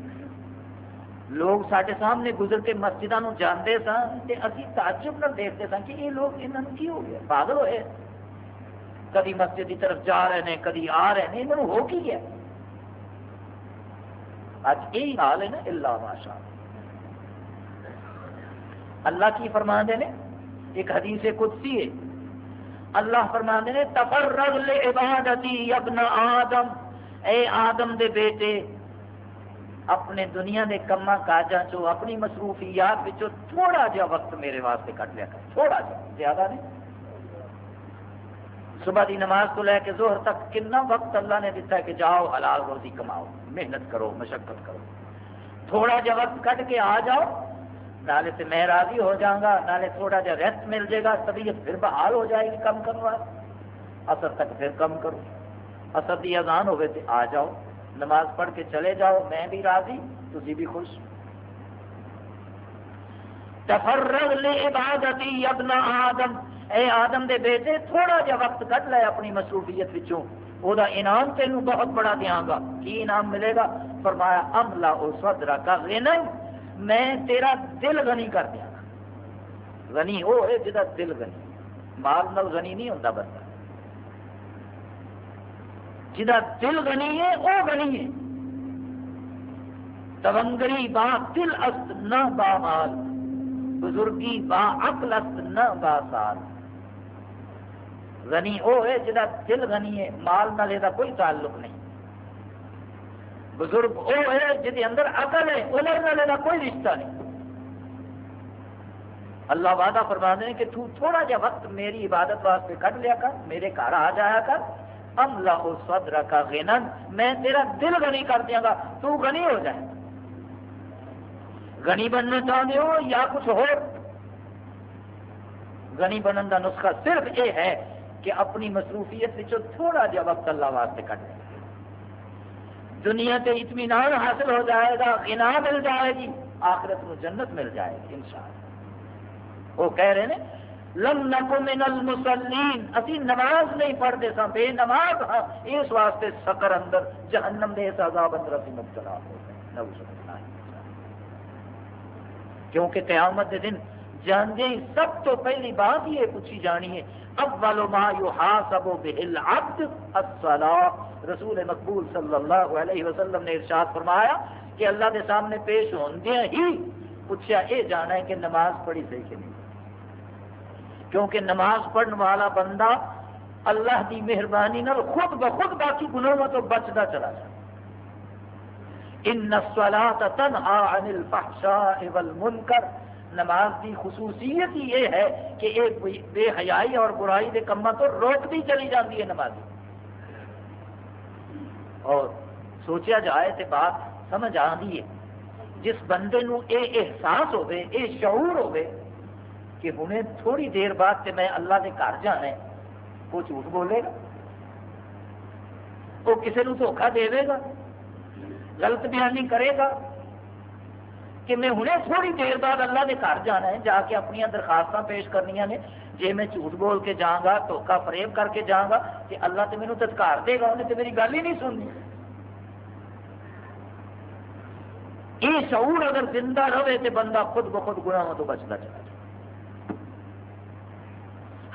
لوگ سارے سامنے گزر کے مسجدوں جانتے سن ابھی تعجب نہ دیکھتے سن کہ یہ لوگ یہاں کی ہو گیا؟ پاگل ہوئے۔ کدی مسجد کی طرف جا رہے ہیں کدی آ رہے ہیں انہوں ہو کی گیا؟ اج یہی حال ہے نا، اللہ ماشاء اللہ کی فرما دے نے، ایک حدیث قدسی ہے۔ اللہ فرما دے نے، تفرغ لے عبادتی ابن آدم۔ اے آدم دے بیٹے اپنے دنیا کے کما کاجا چو اپنی مصروفیات بچوں تھوڑا جا وقت میرے واسطے کٹ لیا کر تھوڑا جا، زیادہ نہیں۔ صبح دی نماز کو لے کے زہر تک کنا وقت اللہ نے دیتا ہے کہ جاؤ، حلال روزی کماؤ، محنت کرو، مشقت کرو۔ تھوڑا جا وقت کٹ کے آ جاؤ، نالے سے میں راضی ہو جاؤں گا، نالے تھوڑا جا ریسٹ مل جائے گا، طبیعت پھر بحال ہو جائے گی کم کرو اثر تک پھر کم کرو۔ اثر کی اذان ہوئے تو آ جاؤ۔ نماز پڑھ کے چلے جاؤ، میں بھی راضی تھی بھی خوش۔ تفرغ لے عبادتی ابن آدم۔ اے آدم دے بیٹے، تھوڑا جا وقت کٹ لے اپنی مصروفیت وچوں۔ وہ انعام تینوں بہت بڑا دیا گا۔ کی انعام ملے گا؟ فرمایا، املا او سدرا کا غنم میں تیرا دل غنی کر دیا غنی وہ ہے جا دل غنی۔ مال نال غنی نہیں ہوتا بندہ۔ جا دل غنی ہے، وہ غنی ہے۔ تونگری با دل است، نہ با مال بزرگی با عقل است، نہ با سال۔ غنی وہ ہے جا دل غنی ہے، مال نال یہ کوئی تعلق نہیں۔ بزرگ وہ ہے جی اندر عقل ہے، عمر نال کوئی رشتہ نہیں۔ اللہ وعدہ فرما دیں کہ تو تھوڑا جا وقت میری عبادت واسطے کٹ لیا کر، میرے گھر آ جایا کر۔ ام لاہو سدرا کا غنن، میں تیرا دل غنی کر دیا گا، تو غنی ہو جائے۔ غنی بننا چاہتے ہو یا کچھ ہو غنی بننے کا نسخہ صرف یہ ہے کہ اپنی مصروفیت پچھو تھوڑا جا وقت اللہ واسطے کٹ لیا دنیا سے اطمینان حاصل ہو جائے گا، غنا مل جائے گی، آخرت میں جنت مل جائے گی، انشاءاللہ۔ وہ کہہ رہے ہیں لم نکو من المسلین اسی نماز نہیں پڑھتے سا بے نماز ہاں۔ اس واسطے سکر اندر جہنم دے اس عذاب اندر اسی مبتلا ہو گئے۔ کیونکہ قیامت دے دن جاندے ہی سب تو پہلی بات یہ پوچھی جانی ہے، اول ما یحاسب به العبد الصلاة رسول مقبول صلی اللہ علیہ وسلم نے ارشاد فرمایا کہ اللہ کے سامنے پیش ہوندیا ہی پوچھا یہ جانا ہے کہ نماز پڑھی صحیح کہ نہیں۔ کیونکہ نماز پڑھنے والا بندہ اللہ کی مہربانی خود بخود باقی گناہوں تو بچتا چلا جائے۔ ان الصلاة تنہا عن الفحشاء والمنکر نماز کی خصوصیت ہی یہ ہے کہ ایک بے حیائی اور برائی کے کاموں تو روکتی چلی جاتی ہے نمازی۔ اور سوچا جائے تو بات سمجھ آتی ہے۔ جس بندے نو اے احساس ہوئے اے شعور ہوئے کہ ہمیں تھوڑی دیر بعد تے میں اللہ کے گھر جانا ہے۔ وہ جھوٹ بولے گا۔ وہ کسی نو دھوکھا دے گا۔ غلط بیانی کرے گا۔ کہ میں ہنے تھوڑی دیر بعد اللہ کے گھر جانا ہے، جا کے اپنی درخواست پیش کرنی نے۔ جی میں جھوٹ بول کے جاؤں گا دھوکا فریب کر کے جاؤں گا کہ اللہ تو مینو تتکار دے گا، انہیں تو میری گل ہی نہیں سننی۔ یہ شعور اگر زندہ رہے تو بندہ خود بخود گناہوں تو بچتا چلا جائے۔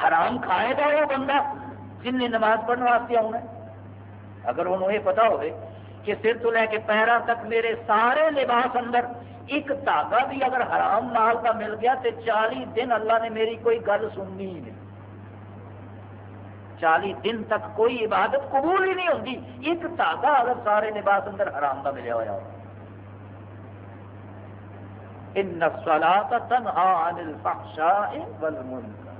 حرام کھائے گا وہ بندہ جن نے نماز پڑھنے واسطے آنا اگر انہوں یہ پتا ہوئے کہ سر تو لے کے پیروں تک میرے سارے لباس اندر ایک دھاگا بھی اگر حرام نال کا مل گیا تو چالی دن اللہ نے میری کوئی گل سننی ہی نہیں۔ چالی دن تک کوئی عبادت قبول ہی نہیں ہوتی ایک دھاگا اگر سارے لباس اندر حرام کا ملیا ہوا ہو۔ ان الصلاة تنہا عن الفحشاء والمنکر۔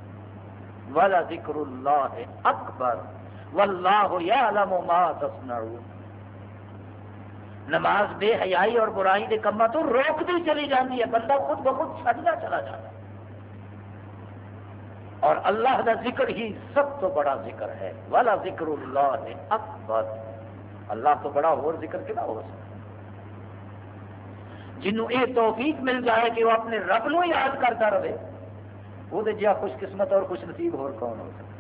ولا ذکر اللہ اکبر واللہ یعلم ما تصنعون۔ نماز بے حیائی اور برائی کے کما تو روکتی چلی جاتی ہے، بندہ خود بخود چڑھتا چلا جاتا ہے۔ اور اللہ کا ذکر ہی سب تو بڑا ذکر ہے والا ذکر اللہ اکبر۔ اللہ تو بڑا اور ذکر کہنا ہو سکتا جنوں یہ توفیق مل جائے کہ وہ اپنے رب نو یاد کرتا رہے۔ وہ جہاں جی خوش قسمت اور خوش نصیب اور کون ہو سکتا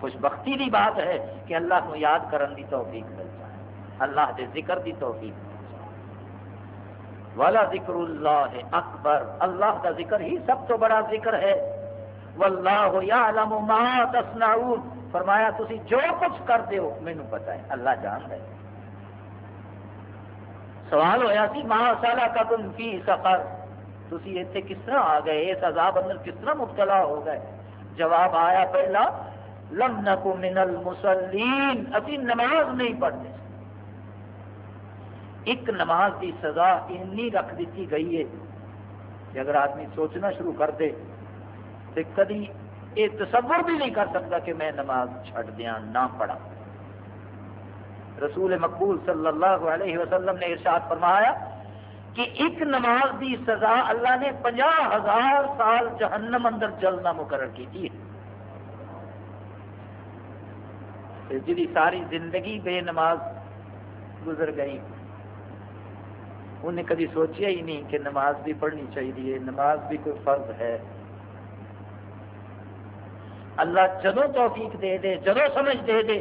خوش بختی کی بات ہے کہ اللہ کو یاد کرن دی توفیق مل جائے۔ اللہ دے ذکر دی توفیق مل جائے۔ والا ذکر اللہ اکبر اللہ کا ذکر ہی سب تو بڑا ذکر ہے۔ واللہ یعلم ما تصنعون۔ فرمایا، تسی جو کچھ کرتے ہو، مینوں پتہ ہے۔ اللہ جانتا ہے۔ سوال ہوا سی ماں سالہ کا تم کی سفر تھی اتنے کس طرح آ گئے؟ اس عذاب اندر کس طرح مبتلا ہو گئے؟ جواب آیا پہلا، لم نکو من المسلین ابھی نماز نہیں پڑھتے۔ ایک نماز کی سزا اینی رکھ دیتی گئی ہے کہ اگر آدمی سوچنا شروع کر دے تو کدی یہ تصور بھی نہیں کر سکتا کہ میں نماز چھڑ دیا نہ پڑھا رسول مقبول صلی اللہ علیہ وسلم نے ارشاد فرمایا کہ ایک نماز دی سزا اللہ نے پنجا ہزار سال جہنم اندر جلنا مقرر کی تھی۔ جی ساری زندگی بے نماز گزر گئی، انہیں کبھی سوچیا ہی نہیں کہ نماز بھی پڑھنی چاہیے، نماز بھی کوئی فرض ہے۔ اللہ جدو توفیق دے دے جدو سمجھ دے دے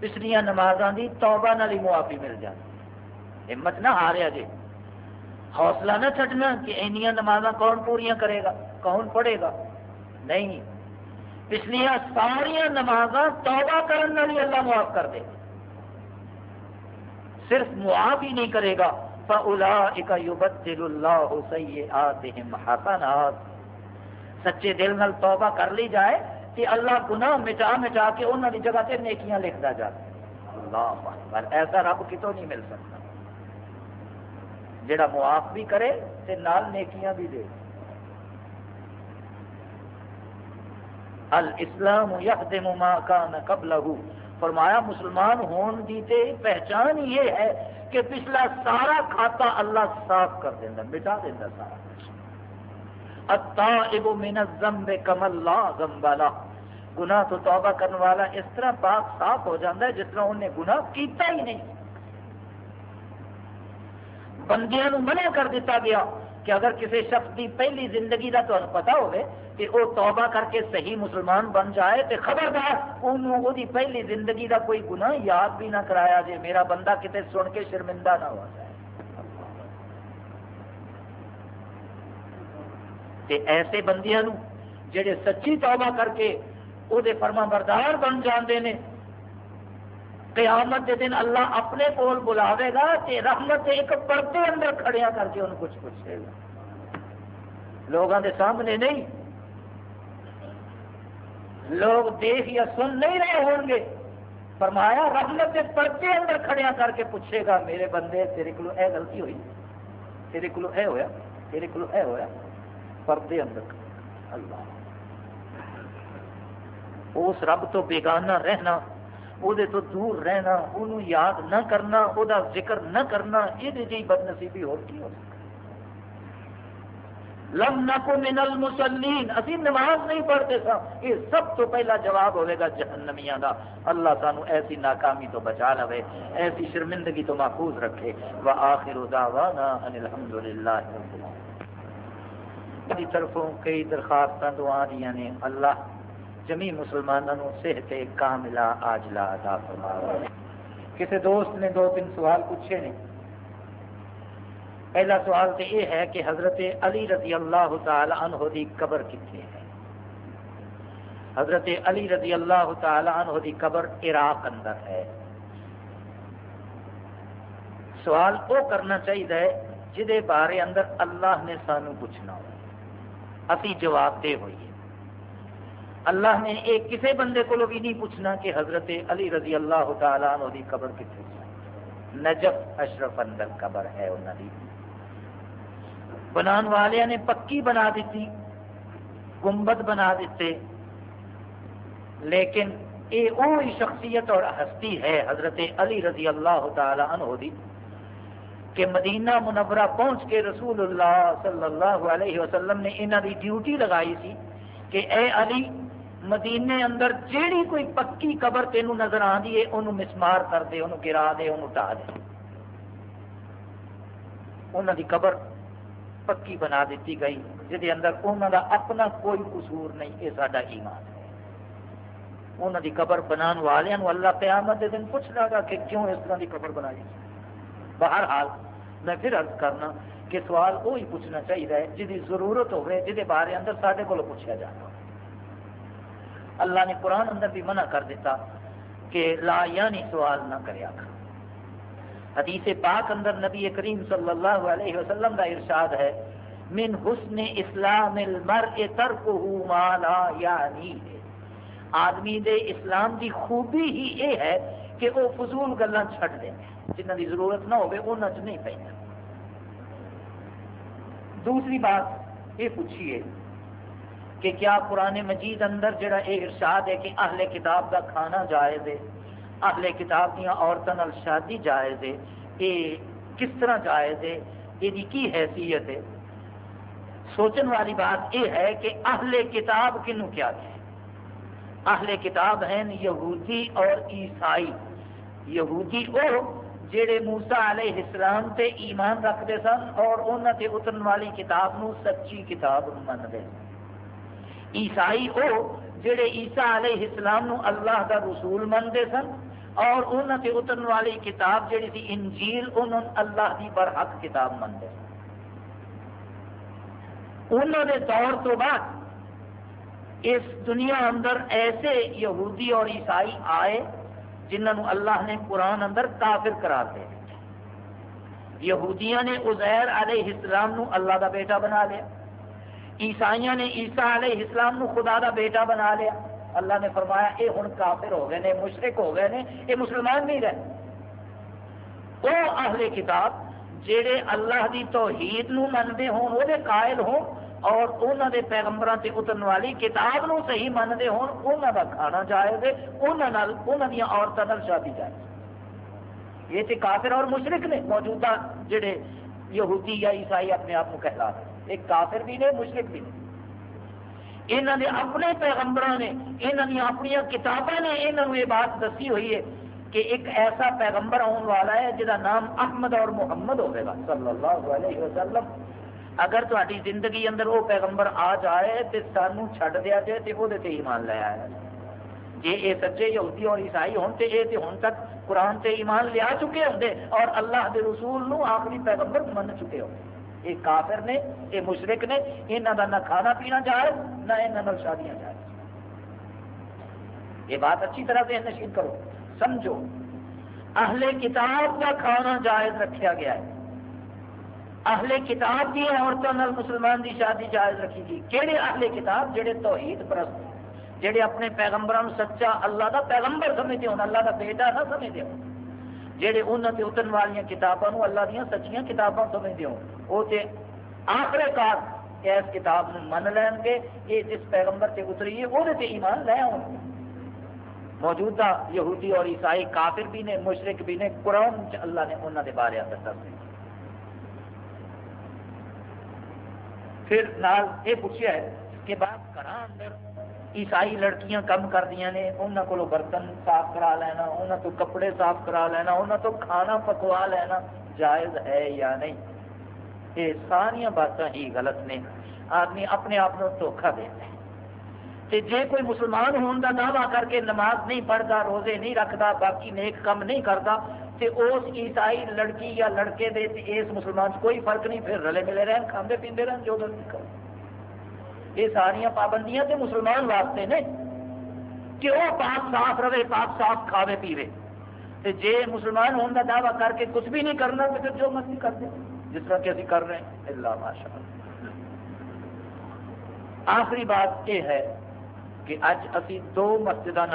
پچھلیا نمازوں کی توبہ نال ہی معافی مل جاتی۔ ہمت نہ ہاریا جی حوصلہ نہ چھٹنا کہ اینیا نماز کون پوریا کرے گا، کون پڑھے گا؟ نہیں۔ پچھلیا ساریا نماز توبہ کرنے والی اللہ معاف کر دے۔ صرف معاف ہی نہیں کرے گا۔ فَأُولَٰئِكَ يُبَدِّلُ اللَّهُ سَيِّئَاتِهِمْ سچے دل نال توبہ کر لی جائے کہ اللہ گناہ مٹا مٹا کے انہوں کی جگہ سے نیکیاں لکھتا جاتا اللہ اکبر، ایسا رب کتوں نہیں مل سکتا۔ جڑا معاف بھی کرے تے نال نیکیاں بھی دے۔ الاسلام یخدم ما کان قبلہ۔ فرمایا، مسلمان ہون دی تے پہچان یہ ہے کہ پچھلا سارا کھاتا اللہ صاف کر دینا مٹا دینا سارا۔ التائب من الذنب کم اللہ ذنب گناہ تو توبہ کرنے والا اس طرح پاک صاف ہو جاتا ہے جس طرح انہیں گناہ کیتا ہی نہیں۔ بندیاں نو منع کر دیتا گیا کہ اگر کسی شخص کی پہلی زندگی کا تمہیں پتا ہوئے کہ وہ توبہ کر کے صحیح مسلمان بن جائے تو خبردار انہوں وہ پہلی زندگی کا کوئی گناہ یاد بھی نہ کرایا جائے میرا بندہ کتے سن کے شرمندہ نہ ہو جائے۔ تے ایسے بندیاں نو جڑے سچی توبہ کر کے وہ فرما بردار بن جاندے نے قیامت کے دن اللہ اپنے کول بلاوے گا تے رحمت ایک پردے اندر کھڑیا کر کے انہوں کچھ پوچھے گا۔ لوگوں کے سامنے نہیں۔ لوگ دیکھ یا سن نہیں رہے ہوں گے۔ فرمایا، رحمت کے پردے اندر کھڑیا کر کے پوچھے گا، میرے بندے، تیرے کو اے غلطی ہوئی؟ تیرے کو اے ہویا؟ تیرے کو اے ہویا؟ پردے اندر۔ اللہ۔ اس رب تو بیگانہ رہنا وہ تو دور رہنا انہوں یاد نہ کرنا وہ ذکر نہ کرنا یہ جی بد نصیبی ہو کی ہو لم نکو من المسلین اسی نماز نہیں پڑھتے سا یہ سب تو پہلا جواب ہوئے گا جہنمیاں دا اللہ سانو ایسی ناکامی تو بچا لے ایسی شرمندگی تو محفوظ رکھے وآخر دعوانا ان الحمدللہ رب العالمین طرفوں کئی درخواستاں دعا دیا نے اللہ جمی مسلمانوں صحت کاملہ آجلا عطا فرما۔ کسی دوست نے دو تین سوال پوچھے نے پہلا سوال تو یہ ہے کہ حضرت علی رضی اللہ تعالی عنہ دی قبر کتنے ہے؟ حضرت علی رضی اللہ تعالی عنہ دی قبر عراق اندر ہے۔ سوال وہ کرنا چاہیے جہے بارے اندر اللہ نے سانو پوچھنا ہو۔ اسی جواب دے ہوئی اللہ نے ایک کسی بندے کو بھی نہیں پوچھنا کہ حضرت علی رضی اللہ تعالیٰ عنہ دی قبر کتنے نجف اشرف اندر قبر ہے انہوں دی۔ بنان والے نے پکی بنا دیتی، گنبد بنا دیتے۔ لیکن یہ وہی شخصیت اور ہستی ہے حضرت علی رضی اللہ تعالی عنہ دی کہ مدینہ منورہ پہنچ کے رسول اللہ صلی اللہ علیہ وسلم نے انہوں دی ڈیوٹی لگائی سی کہ اے علی مدینے اندر جیڑی کوئی پکی قبر تینوں نظر آتی ہے انہوں مسمار کر دے انہوں گرا دے انہوں ٹا دے۔ انہوں دی قبر پکی بنا دیتی گئی جہد اندر انہوں دا اپنا کوئی قصور نہیں یہ سارا ایمان ہے۔ انہوں دی قبر بنا والوں اللہ قیامت دے دن پوچھ لگا کہ کیوں اس طرح دی قبر بنائی؟ بہرحال، میں پھر عرض کرنا کہ سوال وہی پوچھنا چاہیے جی ضرورت ہوئے جہد بارے اندر سارے کو پوچھا جاتا اللہ نے قرآن اندر بھی منع کر دیتا کہ لا یعنی سوال نہ کریا کر۔ حدیث پاک اندر نبی کریم صلی اللہ علیہ وسلم کا ارشاد ہے، من حسن اسلام المرء ترکہ ما لا یعنی آدمی دے اسلام دی خوبی ہی یہ ہے کہ وہ فضول گلاں چھڑ دیں جنہ دی ضرورت نہ ہوئے انہاں چ نہیں پہ دوسری بات یہ پوچھیے کہ کیا قرآن مجید اندر جڑا یہ ارشاد ہے کہ اہل کتاب کا کھانا جائز ہے؟ اہل کتاب دیا عورتوں شادی جائز ہے؟ یہ کس طرح جائز ہے؟ یہ کی حیثیت ہے؟ سوچن والی بات یہ ہے کہ اہل کتاب کنو کیا ہے؟ اہل کتاب ہیں یہودی اور عیسائی۔ یہودی وہ جڑے موسا علیہ السلام تے ایمان رکھتے سن اور انہوں تے اترن والی کتاب نو سچی کتاب منتے عیسائی وہ جڑے عیسیٰ علیہ السلام نو اللہ کا رسول منتے سن، اور انہوں نے اترن والی کتاب جڑی تھی انجیل انہوں اللہ کی برحق کتاب منتے سن۔ انہوں نے دور تو بعد اس دنیا اندر ایسے یہودی اور عیسائی آئے جنہوں اللہ نے قرآن اندر کافر کرا دے یہودیاں نے عزیر علیہ السلام نو اللہ کا بیٹا بنا لیا۔ عیسائی نے عیسیٰ علیہ السلام نو خدا دا بیٹا بنا لیا۔ اللہ نے فرمایا، اے ہن کافر ہو گئے نے مشرق ہو گئے نے یہ مسلمان نہیں رہے وہ اہل کتاب جہے اللہ دی توحید نو منتے ہون، وہ قائل ہون، اور انہوں دے پیغمبروں سے اترن والی کتاب نو صحیح منتے ہون انہوں دا کھانا جائز ہے انہوں دیا عورتوں شادی جائز۔ یہ تے کافر اور مشرق نے موجودہ جڑے یہودی یا عیسائی اپنے آپ کو کہلا دیں ایک کافر بھی نے مشرق بھی نے۔ یہاں نے اپنے پیغمبر نے یہاں دیا اپنی کتابیں نے یہاں یہ بات دسی ہوئی ہے کہ ایک ایسا پیغمبر آنے والا ہے جہاں نام احمد اور محمد ہوگا صلی اللہ علیہ وسلم۔ اگر تاری زندگی اندر وہ پیغمبر آ جائے تو سانو چھڈ دیا جائے تو وہ ایمان لے آیا جی یہ سچے یہودی اور عیسائی ہوں تو یہ ہوں تک قرآن سے ایمان لیا چکے ہوں اور اللہ کے رسول آخری پیغمبر من چکے ہوں یہ کافر نے یہ مشرق نے یہاں کا نہ کھانا پینا جائے، نہ یہاں شادیاں جائے۔ یہ بات اچھی طرح سے نشین کرو۔ سمجھو، اہل کتاب کا کھانا جائز رکھا گیا ہے۔ اہل کتاب کی عورتوں مسلمان کی شادی جائز رکھی گئی۔ کہڑے اہل کتاب جہے توحید پرست جہے اپنے پیغمبروں سچا اللہ کا پیغمبر سمجھتے ہو اللہ کا بیٹا نہ سمجھتے ہو جہے انہوں نے اتن والی کتابوں اللہ دیا سچیاں کتاباں سمجھتے ہو وہ تے آخر کار اس کتاب من لین گے، یہ جس پیغمبر سے اتری ہے وہ ایمان لے آؤ گے۔ موجودہ یہودی اور عیسائی کافر بھی نے مشرق بھی نے، قرآن اللہ نے انہوں نے بارے اندر دس پھر نال یہ پوچھا ہے کہ بعد گھر اندر عیسائی لڑکیاں کم کر دیا نے انہوں کو برتن صاف کرا لینا انہوں تو کپڑے صاف کرا لینا انہوں تو کھانا پکوا لینا، جائز ہے یا نہیں؟ یہ ساریا باتیں ہی غلط نے۔ آدمی اپنے آپ کو دھوکھا دینا تے جے کوئی مسلمان ہون کا دعویٰ کر کے نماز نہیں پڑھتا روزے نہیں رکھتا باقی نیک کم نہیں کرتا تے اس عیسائی لڑکی یا لڑکے دے اس مسلمان کوئی فرق نہیں، پھر رلے ملے رہن کھانے پیندے رہن، جو گل کر یہ ساریا پابندیاں تو مسلمان واسطے نے کہ وہ پاک صاف رہے پاک صاف کھاوے، پیوے؟ تے جے مسلمان ہونے کا دعویٰ کر کے کچھ بھی نہیں کرنا تو پھر جو مرضی کر دیں جس طرح کہ ابھی کر رہے ہیں، اللہ ماشاء آخری بات یہ ہے کہ اج اسی دو مسجدوں